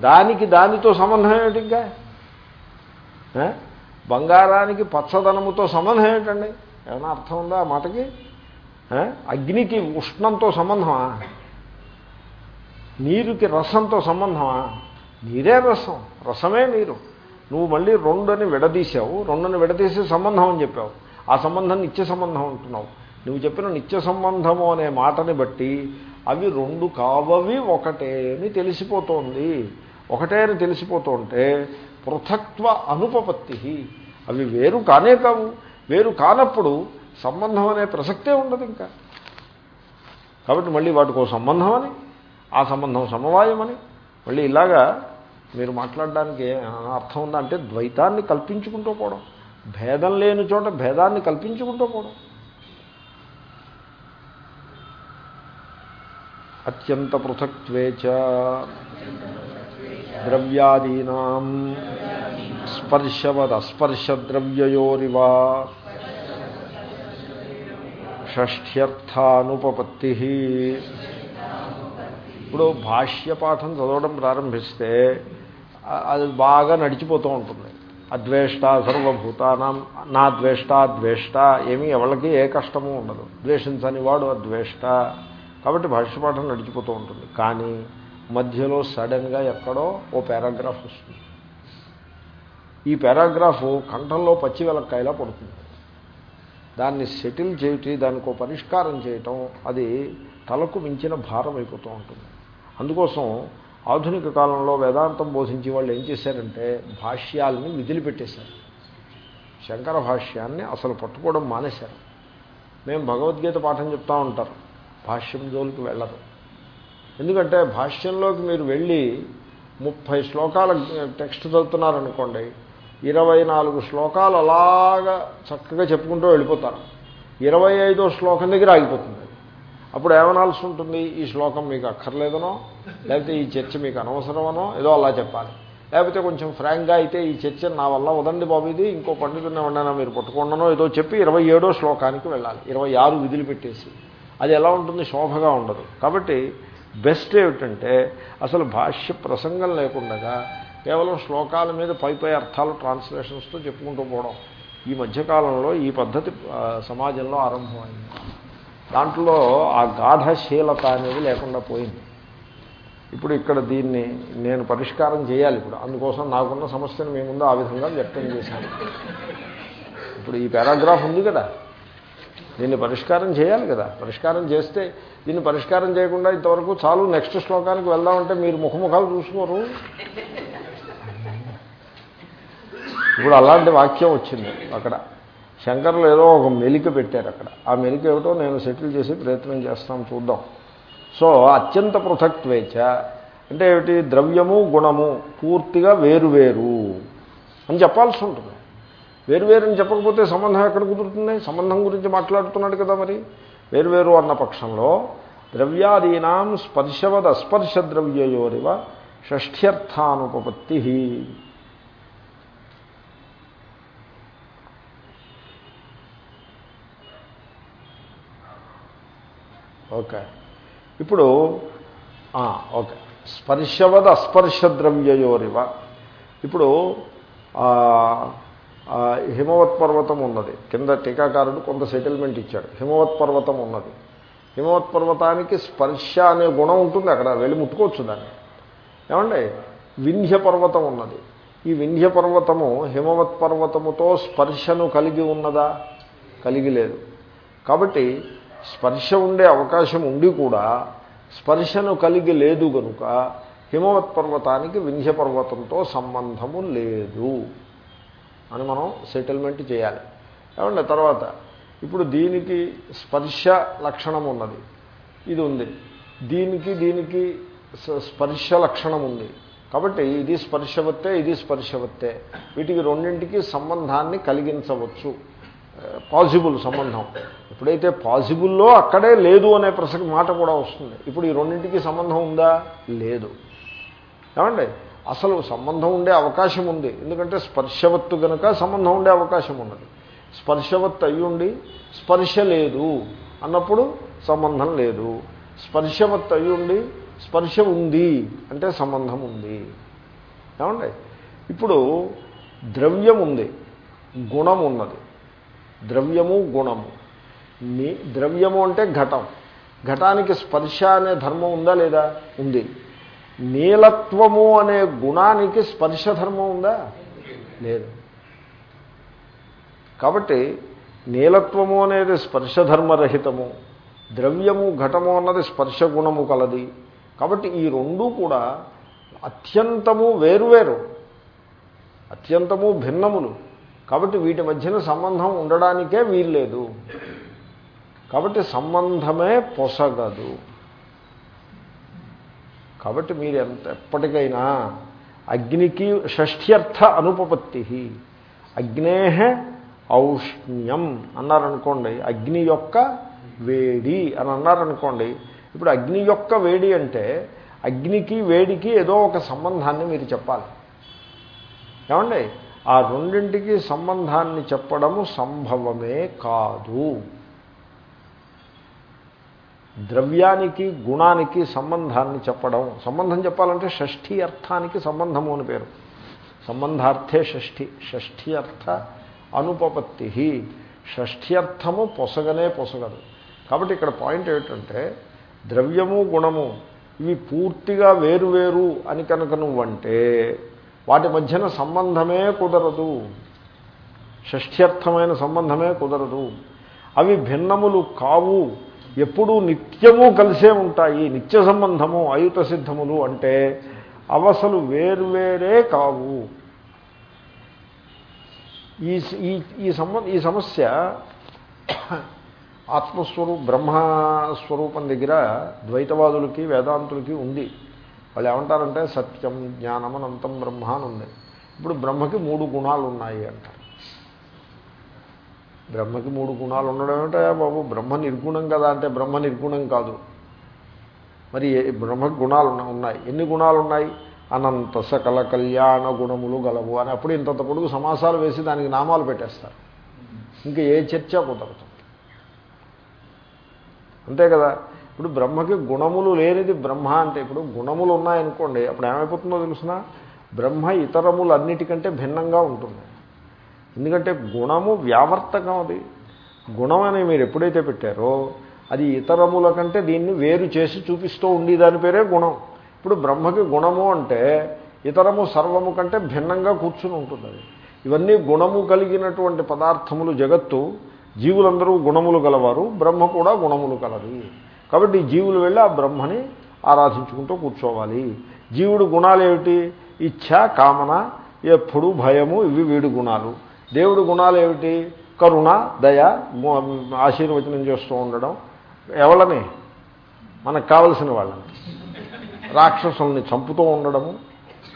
దానికి దానితో సంబంధం ఏమిటి ఇంకా? బంగారానికి పచ్చదనముతో సంబంధం ఏమిటండి? ఏమైనా అర్థం ఉందా ఆ మాటకి? అగ్నికి ఉష్ణంతో సంబంధమా? నీరుకి రసంతో సంబంధమా? నీరే రసం. రసమే నీరు. నువ్వు మళ్ళీ రెండుని విడదీశావు. రెండుని విడదీసి సంబంధం అని చెప్పావు. ఆ సంబంధం నిత్య సంబంధం అంటున్నావు. నువ్వు చెప్పిన నిత్య సంబంధము అనే మాటని బట్టి అవి రెండు కావవి ఒకటే అని తెలిసిపోతోంది. ఒకటే అని తెలిసిపోతుంటే పృథక్త్వ అనుపపత్తి అవి వేరు కానే కావు. వేరు కానప్పుడు సంబంధం అనే ప్రసక్తే ఉండదు ఇంకా. కాబట్టి మళ్ళీ వాటికి ఒక సంబంధం అని ఆ సంబంధం సమవాయమని మళ్ళీ ఇలాగా మీరు మాట్లాడడానికి అర్థం ఉందంటే ద్వైతాన్ని కల్పించుకుంటూ పోవడం భేదం లేని చోట భేదాన్ని కల్పించుకుంటూ పోవడం. అత్యంత పృథక్వేచ ద్రవ్యాదీనా. స్పర్శవద్ అస్పర్శద్రవ్యయోరివా షష్ఠ్యర్థానుపపత్తి. ఇప్పుడు భాష్యపాఠం చదవడం ప్రారంభిస్తే అది బాగా నడిచిపోతూ ఉంటుంది. అద్వేష్ట సర్వభూతానం నా ద్వేష్ట ద్వేష్ట ఏమీ ఎవరికి ఏ కష్టము ఉండదు. ద్వేషించని వాడు అద్వేష్ట. కాబట్టి భాష్యపాఠం నడిచిపోతూ ఉంటుంది. కానీ మధ్యలో సడన్గా ఎక్కడో ఓ పారాగ్రాఫ్ వస్తుంది. ఈ పారాగ్రాఫ్ కంఠంలో పచ్చి వెలక్కాయలా పడుతుంది. దాన్ని సెటిల్ చేయటం దానికి ఒక పరిష్కారం చేయటం అది తలకు మించిన భారం అయిపోతూ ఉంటుంది. అందుకోసం ఆధునిక కాలంలో వేదాంతం బోధించే వాళ్ళు ఏం చేశారంటే భాష్యాలని విదిలిపెట్టేశారు. శంకర భాష్యాన్ని అసలు పట్టుకోవడం మానేశారు. మేము భగవద్గీత పాఠం చెప్తా ఉంటారు. భాష్యం జోలికి వెళ్ళరు. ఎందుకంటే భాష్యంలోకి మీరు వెళ్ళి ముప్పై శ్లోకాల టెక్స్ట్ చదువుతున్నారనుకోండి ఇరవై నాలుగు శ్లోకాలు అలాగా చక్కగా చెప్పుకుంటూ వెళ్ళిపోతారు. ఇరవై ఐదో శ్లోకం దగ్గర ఆగిపోతుంది. అప్పుడు ఏమనాల్సి ఉంటుంది? ఈ శ్లోకం మీకు అక్కర్లేదనో లేకపోతే ఈ చర్చ మీకు అనవసరమనో ఏదో అలా చెప్పాలి. లేకపోతే కొంచెం ఫ్రాంక్గా అయితే ఈ చర్చ నా వల్ల వదండి బాబు ఇది ఇంకో పండితుడిని ఎవరైనా మీరు పట్టుకుండానో ఏదో చెప్పి ఇరవై ఏడో శ్లోకానికి వెళ్ళాలి. ఇరవై ఆరు విధులు పెట్టేసి అది ఎలా ఉంటుంది? శోభగా ఉండదు. కాబట్టి బెస్ట్ ఏమిటంటే అసలు భాష్య ప్రసంగం లేకుండా కేవలం శ్లోకాల మీద పై పై అర్థాలు ట్రాన్స్లేషన్స్తో చెప్పుకుంటూ పోవడం. ఈ మధ్యకాలంలో ఈ పద్ధతి సమాజంలో ఆరంభమైంది. దాంట్లో ఆ గాఢశీలత అనేది లేకుండా పోయింది. ఇప్పుడు ఇక్కడ దీన్ని నేను పరిష్కారం చేయాలి ఇప్పుడు. అందుకోసం నాకున్న సమస్యను మీ ముందు ఆ విధంగా వ్యక్తం చేశాను. ఇప్పుడు ఈ పారాగ్రాఫ్ ఉంది కదా. దీన్ని పరిష్కారం చేయాలి కదా. పరిష్కారం చేస్తే దీన్ని పరిష్కారం చేయకుండా ఇంతవరకు చాలు నెక్స్ట్ శ్లోకానికి వెళ్దామంటే మీరు ముఖముఖాలు చూసుకోరు. ఇప్పుడు అలాంటి వాక్యం వచ్చింది అక్కడ. శంకర్లు ఏదో ఒక మెలిక పెట్టారు అక్కడ. ఆ మెలిక ఏమిటో నేను సెటిల్ చేసి ప్రయత్నం చేస్తాం చూద్దాం. సో అత్యంత పృథక్వేచ అంటే ఏమిటి? ద్రవ్యము గుణము పూర్తిగా వేరువేరు అని చెప్పాల్సి ఉంటుంది. వేరువేరు అని చెప్పకపోతే సంబంధం ఎక్కడ కుదురుతుంది? సంబంధం గురించి మాట్లాడుతున్నాడు కదా మరి. వేరువేరు అన్న పక్షంలో ద్రవ్యాదీనాం స్పర్శవద్ అస్పర్శ ద్రవ్యయోరివ షష్ఠ్యర్థానుపపత్తి ఓకే. ఇప్పుడు ఓకే. స్పర్శవద్ అస్పర్శ ద్రవ్యయోరివ ఇప్పుడు హిమవత్ పర్వతం ఉన్నది. కింద టీకాకారుడు కొంత సెటిల్మెంట్ ఇచ్చాడు. హిమవత్ పర్వతం ఉన్నది. హిమవత్ పర్వతానికి స్పర్శ అనే గుణం ఉంటుంది అక్కడ. వెళ్ళి ముట్టుకోవచ్చు దాన్ని. ఏమండి? వింధ్య పర్వతం ఉన్నది. ఈ వింధ్య పర్వతము హిమవత్ పర్వతముతో స్పర్శను కలిగి ఉన్నదా? కలిగి లేదు. కాబట్టి స్పర్శ ఉండే అవకాశం ఉండి కూడా స్పర్శను కలిగి లేదు కనుక హిమవత్ పర్వతానికి వింధ్య పర్వతంతో సంబంధము లేదు అని మనం సెటిల్మెంట్ చేయాలి. ఏమంటే తర్వాత ఇప్పుడు దీనికి స్పర్శ లక్షణం ఉన్నది. ఇది ఉంది. దీనికి దీనికి స్పర్శ లక్షణం ఉంది. కాబట్టి ఇది స్పర్శవత్తే ఇది స్పర్శవత్తే. వీటికి రెండింటికి సంబంధాన్ని కలిగించవచ్చు. పాజిబుల్ సంబంధం. ఎప్పుడైతే పాజిబుల్లో అక్కడే లేదు అనే ప్రసక్తి మాట కూడా వస్తుంది. ఇప్పుడు ఈ రెండింటికి సంబంధం ఉందా? లేదు. ఏమండి? అసలు సంబంధం ఉండే అవకాశం ఉంది. ఎందుకంటే స్పర్శవత్తు కనుక సంబంధం ఉండే అవకాశం ఉన్నది. స్పర్శవత్తు అయ్యుండి స్పర్శ లేదు అన్నప్పుడు సంబంధం లేదు. స్పర్శవత్తు అయ్యుండి స్పర్శ ఉంది అంటే సంబంధం ఉంది. ఏమండి? ఇప్పుడు ద్రవ్యం ఉంది గుణం ఉన్నది. ద్రవ్యము గుణము. నీ ద్రవ్యము అంటే ఘటం. ఘటానికి స్పర్శ అనే ధర్మం ఉందా లేదా? ఉంది. నీలత్వము అనే గుణానికి స్పర్శ ధర్మం ఉందా? లేదు. కాబట్టి నీలత్వము అనేది స్పర్శధర్మరహితము ద్రవ్యము ఘటము అన్నది స్పర్శ గుణము కలది. కాబట్టి ఈ రెండూ కూడా అత్యంతము వేరువేరు. అత్యంతము భిన్నములు. కాబట్టి వీటి మధ్యన సంబంధం ఉండడానికే వీల్లేదు. కాబట్టి సంబంధమే పొసగదు. కాబట్టి మీరు ఎంత ఎప్పటికైనా అగ్నికి షష్ఠ్యర్థ అనుపపత్తి అగ్నే ఔష్ణ్యం అన్నారనుకోండి అగ్ని యొక్క వేడి అని అన్నారనుకోండి ఇప్పుడు అగ్ని యొక్క వేడి అంటే అగ్నికి వేడికి ఏదో ఒక సంబంధాన్ని మీరు చెప్పాలి. ఏమండి? ఆ రెండింటికి సంబంధాన్ని చెప్పడము సంభవమే కాదు. ద్రవ్యానికి గుణానికి సంబంధాన్ని చెప్పడం. సంబంధం చెప్పాలంటే షష్ఠీ అర్థానికి సంబంధము అని పేరు. సంబంధార్థే షష్ఠి. షష్ఠి అర్థ అనుపపత్తి. షష్ఠ్యర్థము పొసగనే పొసగదు. కాబట్టి ఇక్కడ పాయింట్ ఏమిటంటే ద్రవ్యము గుణము ఇవి పూర్తిగా వేరువేరు అని కనుక నువ్వంటే వాటి మధ్యన సంబంధమే కుదరదు. షష్ఠ్యర్థమైన సంబంధమే కుదరదు. అవి భిన్నములు కావు. ఎప్పుడూ నిత్యము కలిసే ఉంటాయి. నిత్య సంబంధము అయుత సిద్ధములు అంటే అవసలు వేరువేరే కావు. ఈ ఈ ఈ ఈ సమస్య ఆత్మస్వరూ బ్రహ్మస్వరూపం దగ్గర ద్వైతవాదులకి వేదాంతులకి ఉంది. వాళ్ళు ఏమంటారంటే సత్యం జ్ఞానం అనంతం బ్రహ్మ అని ఉంది ఇప్పుడు బ్రహ్మకి మూడు గుణాలు ఉన్నాయి అంటారు. బ్రహ్మకి మూడు గుణాలు ఉండడం ఏమిటా బాబు? బ్రహ్మ నిర్గుణం కదా అంటే బ్రహ్మ నిర్గుణం కాదు. మరి ఏ- బ్రహ్మకి గుణాలు ఉన్నాయి. ఎన్ని గుణాలు ఉన్నాయి అనంత సకల కళ్యాణ గుణములు గలవు అని. అప్పుడు ఇంతంత పొడుగు సమాసాలు వేసి దానికి నామాలు పెట్టేస్తారు. ఇంకా ఏ చర్చ కుదరదు. అంతే కదా? ఇప్పుడు బ్రహ్మకి గుణములు లేనిది బ్రహ్మ అంటే ఇప్పుడు గుణములు ఉన్నాయనుకోండి అప్పుడు ఏమైపోతుందో తెలిసిన? బ్రహ్మ ఇతరములు అన్నిటికంటే భిన్నంగా ఉంటుంది. ఎందుకంటే గుణము వ్యావర్తకం అది. గుణం అని మీరు ఎప్పుడైతే పెట్టారో అది ఇతరముల కంటే దీన్ని వేరు చేసి చూపిస్తూ ఉండి దాని పేరే గుణం. ఇప్పుడు బ్రహ్మకి గుణము అంటే ఇతరము సర్వము కంటే భిన్నంగా కూర్చుని ఉంటుంది అది. ఇవన్నీ గుణము కలిగినటువంటి పదార్థములు జగత్తు. జీవులందరూ గుణములు గలవారు బ్రహ్మ కూడా గుణములు కలది. కాబట్టి జీవులు వెళ్ళి ఆ బ్రహ్మని ఆరాధించుకుంటూ కూర్చోవాలి. జీవుడు గుణాలు ఏమిటి? ఇచ్ఛ కామన ఎప్పుడు భయము ఇవి వీడి గుణాలు. దేవుడి గుణాలు ఏమిటి? కరుణ దయ ఆశీర్వచనం చేస్తూ ఉండడం. ఎవళ్ళని? మనకు కావలసిన వాళ్ళని. రాక్షసుల్ని చంపుతూ ఉండడము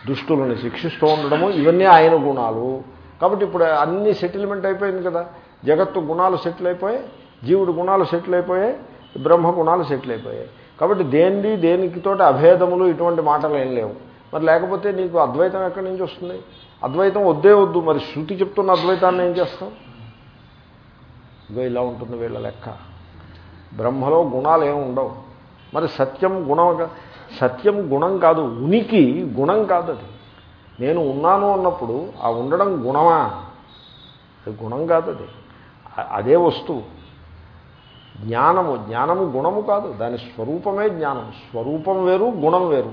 దుష్టులని శిక్షిస్తూ ఉండడము ఇవన్నీ ఆయన గుణాలు. కాబట్టి ఇప్పుడు అన్ని సెటిల్మెంట్ అయిపోయింది కదా. జగత్తు గుణాలు సెటిల్ అయిపోయాయి జీవుడు గుణాలు సెటిల్ అయిపోయాయి బ్రహ్మ గుణాలు సెటిల్ అయిపోయాయి. కాబట్టి దేనిది దేనికితోటి అభేదములు ఇటువంటి మాటలు ఏం లేవు. మరి లేకపోతే నీకు అద్వైతం ఎక్కడి నుంచి వస్తుంది? అద్వైతం వద్దే వద్దు. మరి శృతి చెప్తున్న అద్వైతాన్ని ఏం చేస్తాం? ఇగో ఇలా ఉంటుంది వీళ్ళ లెక్క. బ్రహ్మలో గుణాలు ఏమి ఉండవు. మరి సత్యం గుణం సత్యం గుణం కాదు. ఉనికి గుణం కాదు అది. నేను ఉన్నాను అన్నప్పుడు ఆ ఉండడం గుణమా? అది గుణం కాదు అది. అదే వస్తువు. జ్ఞానము జ్ఞానము గుణము కాదు. దాని స్వరూపమే జ్ఞానం. స్వరూపం వేరు గుణం వేరు.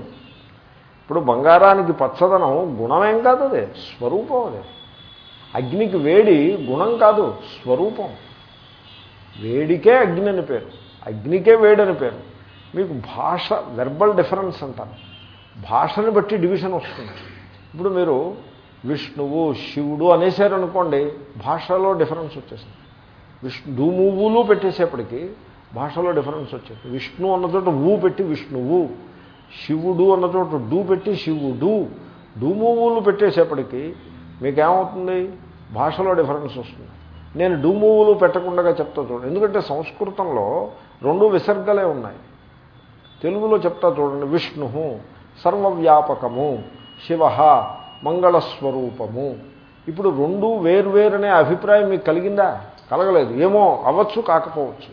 ఇప్పుడు బంగారానికి పచ్చదనం గుణమేం కాదు అదే. స్వరూపం అదే. అగ్నికి వేడి గుణం కాదు స్వరూపం. వేడికే అగ్ని అని పేరు. అగ్నికే వేడని పేరు. మీకు భాష వెర్బల్ డిఫరెన్స్ అంటారు. భాషను బట్టి డివిజన్ వస్తుంది. ఇప్పుడు మీరు విష్ణువు శివుడు అనేసారనుకోండి భాషలో డిఫరెన్స్ వచ్చేసింది విష్ణు డూమువులు పెట్టేసేపటికి భాషలో డిఫరెన్స్ వచ్చింది. విష్ణు అన్నతోటి ఊ పెట్టి విష్ణువు శివుడు అన్నతోటి డూ పెట్టి శివుడు డూమువులు పెట్టేసేపటికి మీకేమవుతుంది? భాషలో డిఫరెన్స్ వస్తుంది. నేను డూమువులు పెట్టకుండా చెప్తా చూడండి. ఎందుకంటే సంస్కృతంలో రెండు విసర్గలే ఉన్నాయి. తెలుగులో చెప్తా చూడండి విష్ణు సర్వవ్యాపకము శివ మంగళస్వరూపము. ఇప్పుడు రెండు వేర్వేరనే అభిప్రాయం మీకు కలిగిందా? కలగలేదు. ఏమో అవ్వచ్చు కాకపోవచ్చు.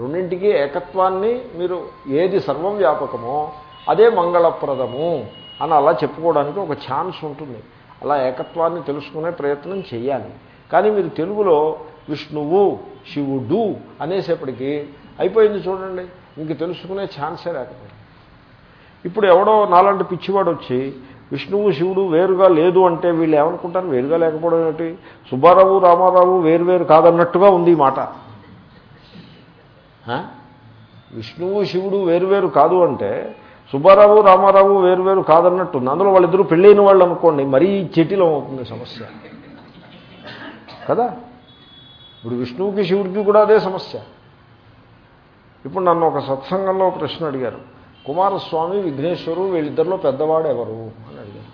రెండింటికి ఏకత్వాన్ని మీరు ఏది సర్వవ్యాపకమో అదే మంగళప్రదము అని అలా చెప్పుకోవడానికి ఒక ఛాన్స్ ఉంటుంది. అలా ఏకత్వాన్ని తెలుసుకునే ప్రయత్నం చేయాలి. కానీ మీరు తెలుగులో విష్ణువు శివుడు అనేసేపటికి అయిపోయింది చూడండి. ఇంక తెలుసుకునే ఛాన్సే లేకపోయింది ఇప్పుడు ఎవడో నాలాంటి పిచ్చివాడు వచ్చి విష్ణువు శివుడు వేరుగా లేదు అంటే వీళ్ళు ఏమనుకుంటారు? వేరుగా లేకపోవడం ఏమిటి? సుబ్బారావు రామారావు వేరువేరు కాదన్నట్టుగా ఉంది ఈ మాట. విష్ణువు శివుడు వేరువేరు కాదు అంటే సుబ్బారావు రామారావు వేరువేరు కాదన్నట్టుంది. అందులో వాళ్ళిద్దరూ పెళ్ళైన వాళ్ళు అనుకోండి మరీ చెటిలం అవుతుంది సమస్య. కదా? ఇప్పుడు విష్ణువుకి శివుడికి కూడా అదే సమస్య. ఇప్పుడు నన్ను ఒక సత్సంగంలో ప్రశ్న అడిగారు. కుమారస్వామి విఘ్నేశ్వరు వీళ్ళిద్దరిలో పెద్దవాడు ఎవరు అని అడిగారు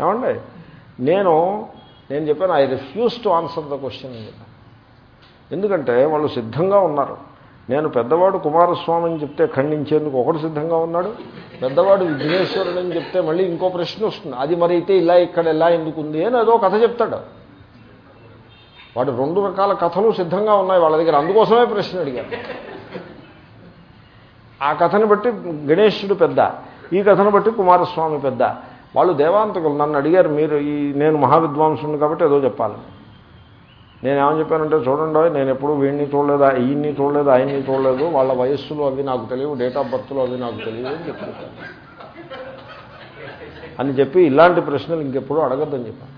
ఏమండి? నేను నేను చెప్పాను I refuse to answer the question అని చెప్పాను. ఎందుకంటే వాళ్ళు సిద్ధంగా ఉన్నారు. నేను పెద్దవాడు కుమారస్వామి అని చెప్తే ఖండించేందుకు ఒకడు సిద్ధంగా ఉన్నాడు. పెద్దవాడు విఘ్నేశ్వరుడు అని చెప్తే మళ్ళీ ఇంకో ప్రశ్న వస్తుంది. అది మరి అయితే ఇలా ఇక్కడ ఎలా ఎందుకు ఉంది అని ఏదో కథ చెప్తాడు. వాడు రెండు రకాల కథలు సిద్ధంగా ఉన్నాయి వాళ్ళ దగ్గర. అందుకోసమే ప్రశ్న అడిగారు ఆ కథను బట్టి గణేశుడు పెద్ద ఈ కథను బట్టి కుమారస్వామి పెద్ద. వాళ్ళు దేవాంతకులు. నన్ను అడిగారు మీరు ఈ నేను మహావిద్వాంసుని కాబట్టి ఏదో చెప్పాలి. నేనేమని చెప్పానంటే చూడండి నేను ఎప్పుడు వీడిని చూడలేదు? ఈయన్ని చూడలేదు? ఆయన్ని చూడలేదు? వాళ్ళ వయస్సులు అవి నాకు తెలియవు డేట్ ఆఫ్ బర్త్లు అవి నాకు తెలియదు అని చెప్పాను. అని చెప్పి ఇలాంటి ప్రశ్నలు ఇంకెప్పుడు అడగద్దని చెప్పాను.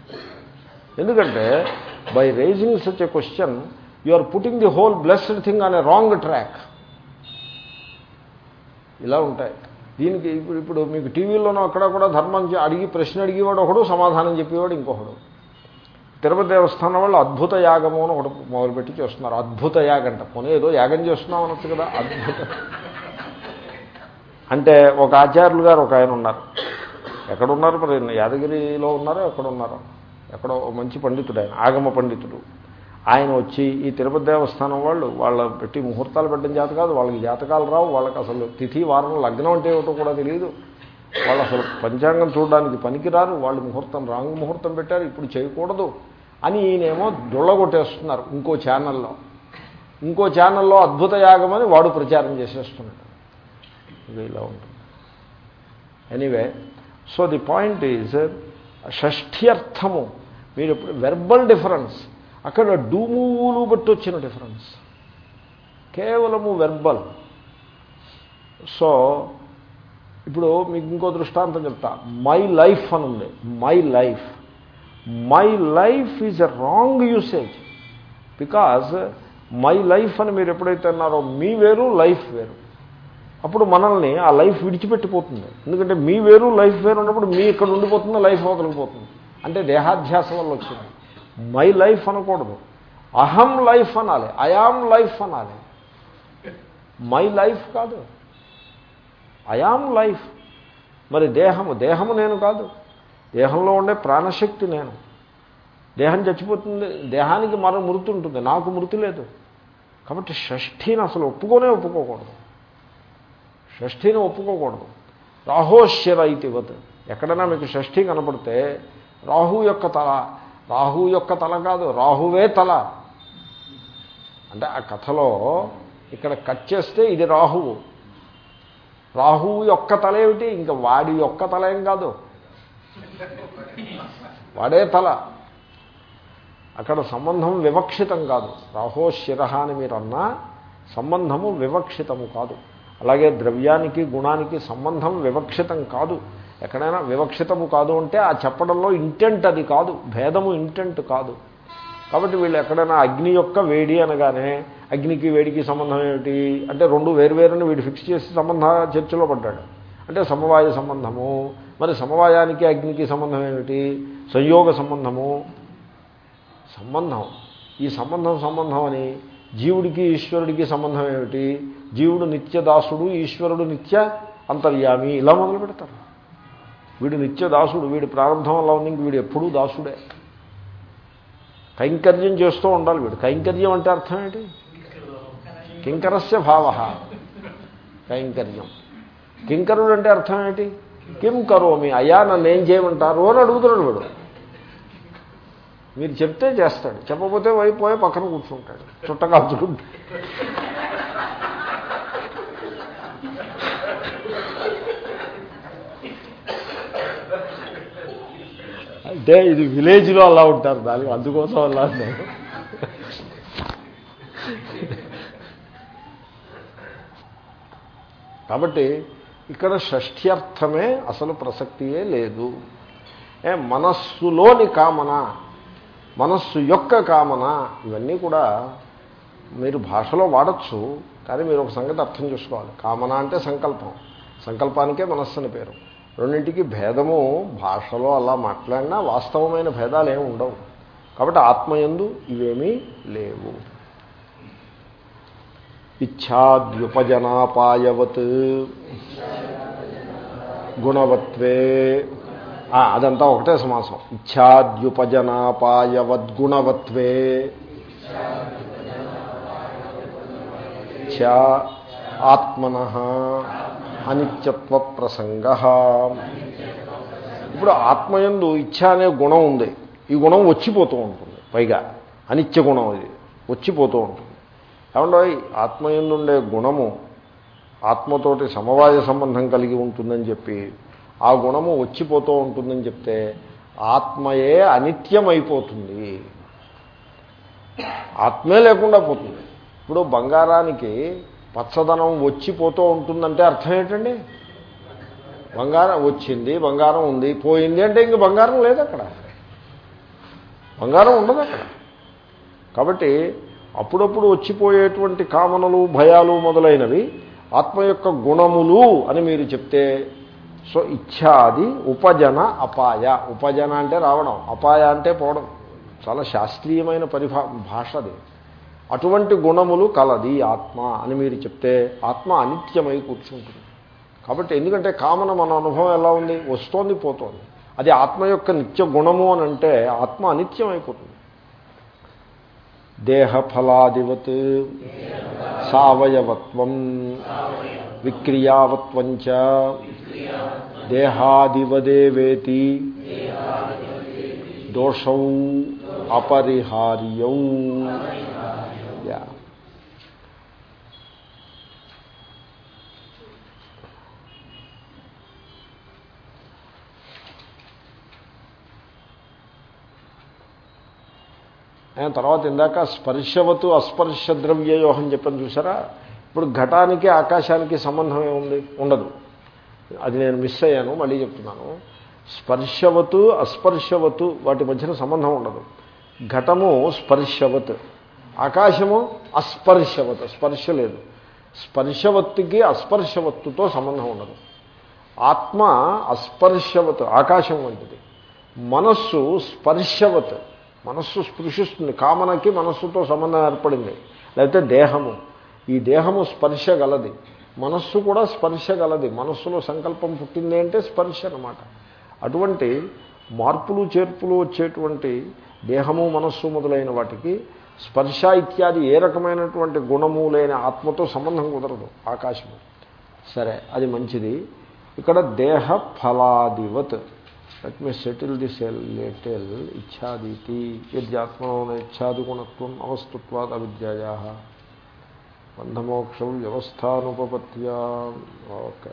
ఎందుకంటే by raising such a question you are putting the whole blessed thing on a wrong track ఇలా ఉంటాయి. దీనికి ఇప్పుడు ఇప్పుడు మీకు టీవీలోనూ అక్కడ కూడా ధర్మం అడిగి ప్రశ్న అడిగేవాడు ఒకడు సమాధానం చెప్పేవాడు ఇంకొకడు. తిరుపతి దేవస్థానం వాళ్ళు అద్భుత యాగము అని ఒకటి మొదలుపెట్టి చేస్తున్నారు. అద్భుత యాగం పోనీ ఏదో యాగం చేస్తున్నాం అనొచ్చు కదా. అద్భుత. అంటే ఒక ఆచార్యులు గారు ఒక ఆయన ఉన్నారు. ఎక్కడున్నారు మరి? యాదగిరిలో ఉన్నారో ఎక్కడ ఉన్నారో ఎక్కడో మంచి పండితుడు ఆయన ఆగమ పండితుడు. ఆయన వచ్చి ఈ తిరుపతి దేవస్థానం వాళ్ళు వాళ్ళ పెట్టి ముహూర్తాలు పెట్టడం జాత కాదు వాళ్ళకి జాతకాలు రావు వాళ్ళకి అసలు తిథి వారం లగ్నం అంటే ఏమిటో కూడా తెలియదు. వాళ్ళు అసలు పంచాంగం చూడడానికి పనికిరారు వాళ్ళు ముహూర్తం రాంగ్ ముహూర్తం పెట్టారు ఇప్పుడు చేయకూడదు అని ఈయనేమో దొళ్ళగొట్టేస్తున్నారు ఇంకో ఛానల్లో. ఇంకో ఛానల్లో అద్భుత యాగం అని వాడు ప్రచారం చేసేస్తున్నాడు. ఇలా ఉంటుంది. Anyway so the point is షష్ఠ్యర్థము మీరు ఇప్పుడు వెర్బల్ డిఫరెన్స్ అక్కడ డూమూలు బట్టి వచ్చిన డిఫరెన్స్. కేవలము వెర్బల్ సో ఇప్పుడు మీకు ఇంకో దృష్టాంతం చెప్తా. మై లైఫ్ అని ఉంది. My life my life is a wrong usage because my life అని మీరు ఎప్పుడైతే అన్నారో మీ వేరు లైఫ్ వేరు. అప్పుడు మనల్ని ఆ లైఫ్ విడిచిపెట్టిపోతుంది. ఎందుకంటే మీ వేరు లైఫ్ వేరు ఉన్నప్పుడు మీ ఇక్కడ ఉండిపోతుంది లైఫ్ అవతలిపోతుంది అంటే దేహాధ్యాస వల్ల వచ్చింది. మై లైఫ్ అనకూడదు. అహం లైఫ్ అనాలి. అయాం లైఫ్ అనాలి. మై లైఫ్ కాదు. I am life. మరి దేహము దేహము నేను కాదు. దేహంలో ఉండే ప్రాణశక్తి నేను. దేహం చచ్చిపోతుంది దేహానికి మరో మృతి ఉంటుంది. నాకు మృతి లేదు. కాబట్టి షష్ఠీని అసలు ఒప్పుకోనే ఒప్పుకోకూడదు. షష్ఠీని ఒప్పుకోకూడదు. రాహోశ్యర ఇతివత్ ఎక్కడైనా మీకు షష్ఠి కనపడితే రాహు యొక్క తల రాహు యొక్క తల కాదు రాహువే తల. అంటే ఆ కథలో ఇక్కడ కట్ చేస్తే ఇది రాహువు. రాహువు యొక్క తల ఏమిటి? ఇంకా వాడి యొక్క తల ఏం కాదు. వాడే తల. అక్కడ సంబంధం వివక్షితం కాదు. రాహో శిర అని మీరన్నా సంబంధము వివక్షితము కాదు. అలాగే ద్రవ్యానికి గుణానికి సంబంధం వివక్షితం కాదు. ఎక్కడైనా వివక్షితము కాదు అంటే ఆ చెప్పడంలో ఇంటెంట్ అది కాదు. భేదము ఇంటెంట్ కాదు. కాబట్టి వీళ్ళు ఎక్కడైనా అగ్ని యొక్క వేడి అనగానే అగ్నికి వేడికి సంబంధం ఏమిటి? అంటే రెండు వేరువేరుని వీడు ఫిక్స్ చేసి సంబంధ చర్చలో పడ్డాడు. అంటే సమవాయ సంబంధము మరి సమవాయానికి అగ్నికి సంబంధం ఏమిటి? సంయోగ సంబంధము. సంబంధం. ఈ సంబంధం సంబంధం అని జీవుడికి ఈశ్వరుడికి సంబంధం ఏమిటి? జీవుడు నిత్యదాసుడు ఈశ్వరుడు నిత్య అంతర్యామి ఇలా మొదలు పెడతారు వీడు నిత్య దాసుడు వీడి ప్రారంభం అలా ఉంది ఇంక వీడు ఎప్పుడూ దాసుడే. కైంకర్యం చేస్తూ ఉండాలి వీడు. కైంకర్యం అంటే అర్థం ఏంటి? కింకరస్య భావ. కైంకర్యం. కింకరుడు అంటే అర్థం ఏంటి? కిం కరోమి అయ్యా నన్ను ఏం చేయమంటారు అని అడుగుతున్నాడు వీడు. మీరు చెప్తే చేస్తాడు. చెప్పకపోతే వైపోయి పక్కన కూర్చుంటాడు. చుట్టకాల్చుకుంటాడు అంటే ఇది విలేజ్లో అలా ఉంటారు. దానికి అందుకోసం అలా అన్నాను కాబట్టి ఇక్కడ షష్ఠ్యర్థమే అసలు ప్రసక్తియే లేదు. ఏ మనస్సులోని కామన మనస్సు యొక్క కామన ఇవన్నీ కూడా మీరు భాషలో వాడచ్చు కానీ మీరు ఒక సంగతి అర్థం చేసుకోవాలి. కామన అంటే సంకల్పం. సంకల్పానికే మనస్సు అని పేరు. రెండింటికి భేదము భాషలో అలా మాట్లాడినా వాస్తవమైన భేదాలు ఏమి ఉండవు. కాబట్టి ఆత్మయందు ఇవేమీ లేవు. ఇచ్ఛాద్యుపజనాపాయవత్ గుణవత్వే అదంతా ఒకటే సమాసం. ఇచ్ఛాద్యుపజనాపాయవద్గుణవత్వే చ ఆత్మన. అనిత్యత్వ ప్రసంగ ఇప్పుడు ఆత్మయందు ఇచ్ఛ అనే గుణం ఉంది. ఈ గుణం వచ్చిపోతూ ఉంటుంది. పైగా అనిత్య గుణం అది వచ్చిపోతూ ఉంటుంది. ఏమంటే ఆత్మయందుండే గుణము ఆత్మతోటి సమవాయ సంబంధం కలిగి ఉంటుందని చెప్పి ఆ గుణము వచ్చిపోతూ ఉంటుందని చెప్తే ఆత్మయే అనిత్యమైపోతుంది. ఆత్మే లేకుండా పోతుంది. ఇప్పుడు బంగారానికి పచ్చదనం వచ్చిపోతూ ఉంటుందంటే అర్థం ఏంటండి? బంగారం వచ్చింది బంగారం ఉంది పోయింది అంటే ఇంక బంగారం లేదు అక్కడ. బంగారం ఉండదు అక్కడ. కాబట్టి అప్పుడప్పుడు వచ్చిపోయేటువంటి కామనలు భయాలు మొదలైనవి ఆత్మ యొక్క గుణములు అని మీరు చెప్తే సో ఇచ్ఛాది ఉపజన అపాయ. ఉపజన అంటే రావడం అపాయ అంటే పోవడం. చాలా శాస్త్రీయమైన పరిభా భాష అది. అటువంటి గుణములు కలది ఆత్మ అని మీరు చెప్తే ఆత్మ అనిత్యమై కూర్చుంటుంది. కాబట్టి ఎందుకంటే కామన మన అనుభవం ఎలా ఉంది? వస్తోంది పోతోంది. అది ఆత్మ యొక్క నిత్య గుణము అని అంటే ఆత్మ అనిత్యం అయిపోతుంది దేహఫలాదివత్ సావయవత్వం విక్రియావత్వం చ దేహాదివదేవేతి దోషౌ అపరిహార్యం. యా. తర్వాత ఇందాక స్పర్శవతు అస్పర్శ ద్రవ్యయోహం చెప్పని చూసారా? ఇప్పుడు ఘటానికి ఆకాశానికి సంబంధం ఏముంది ఉండదు. అది నేను మిస్ అయ్యాను మళ్ళీ చెప్తున్నాను. స్పర్శవతు అస్పర్శవతు వాటి మధ్యన సంబంధం ఉండదు. ఘటము స్పర్శవత్. ఆకాశము అస్పర్శవత్. స్పర్శ లేదు. స్పర్శవత్తుకి అస్పర్శవత్తుతో సంబంధం ఉండదు. ఆత్మ అస్పర్శవత్ ఆకాశం వంటిది. మనస్సు స్పర్శవత్. మనస్సు స్పృశిస్తుంది. కామనకి మనస్సుతో సంబంధం ఏర్పడింది. లేకపోతే దేహము. ఈ దేహము స్పర్శ గలది. మనస్సు కూడా స్పర్శ గలది. మనస్సులో సంకల్పం పుట్టింది అంటే స్పర్శ అనమాట అటువంటి మార్పులు చేర్పులు వచ్చేటువంటి దేహము మనస్సు మొదలైన వాటికి స్పర్శ ఇత్యాది ఏ రకమైనటువంటి గుణము లేని ఆత్మతో సంబంధం కుదరదు ఆకాశము. సరే అది మంచిది. ఇక్కడ దేహ ఫలాదివత్. Let me settle the latter ఇచ్చాదితి యద్యాత్మనో ఇచ్ఛాది గుణత్వం అవస్తుత్వాద అవిద్యయా. బంధమోక్షం వ్యవస్థానుపపత్యా. ఓకే.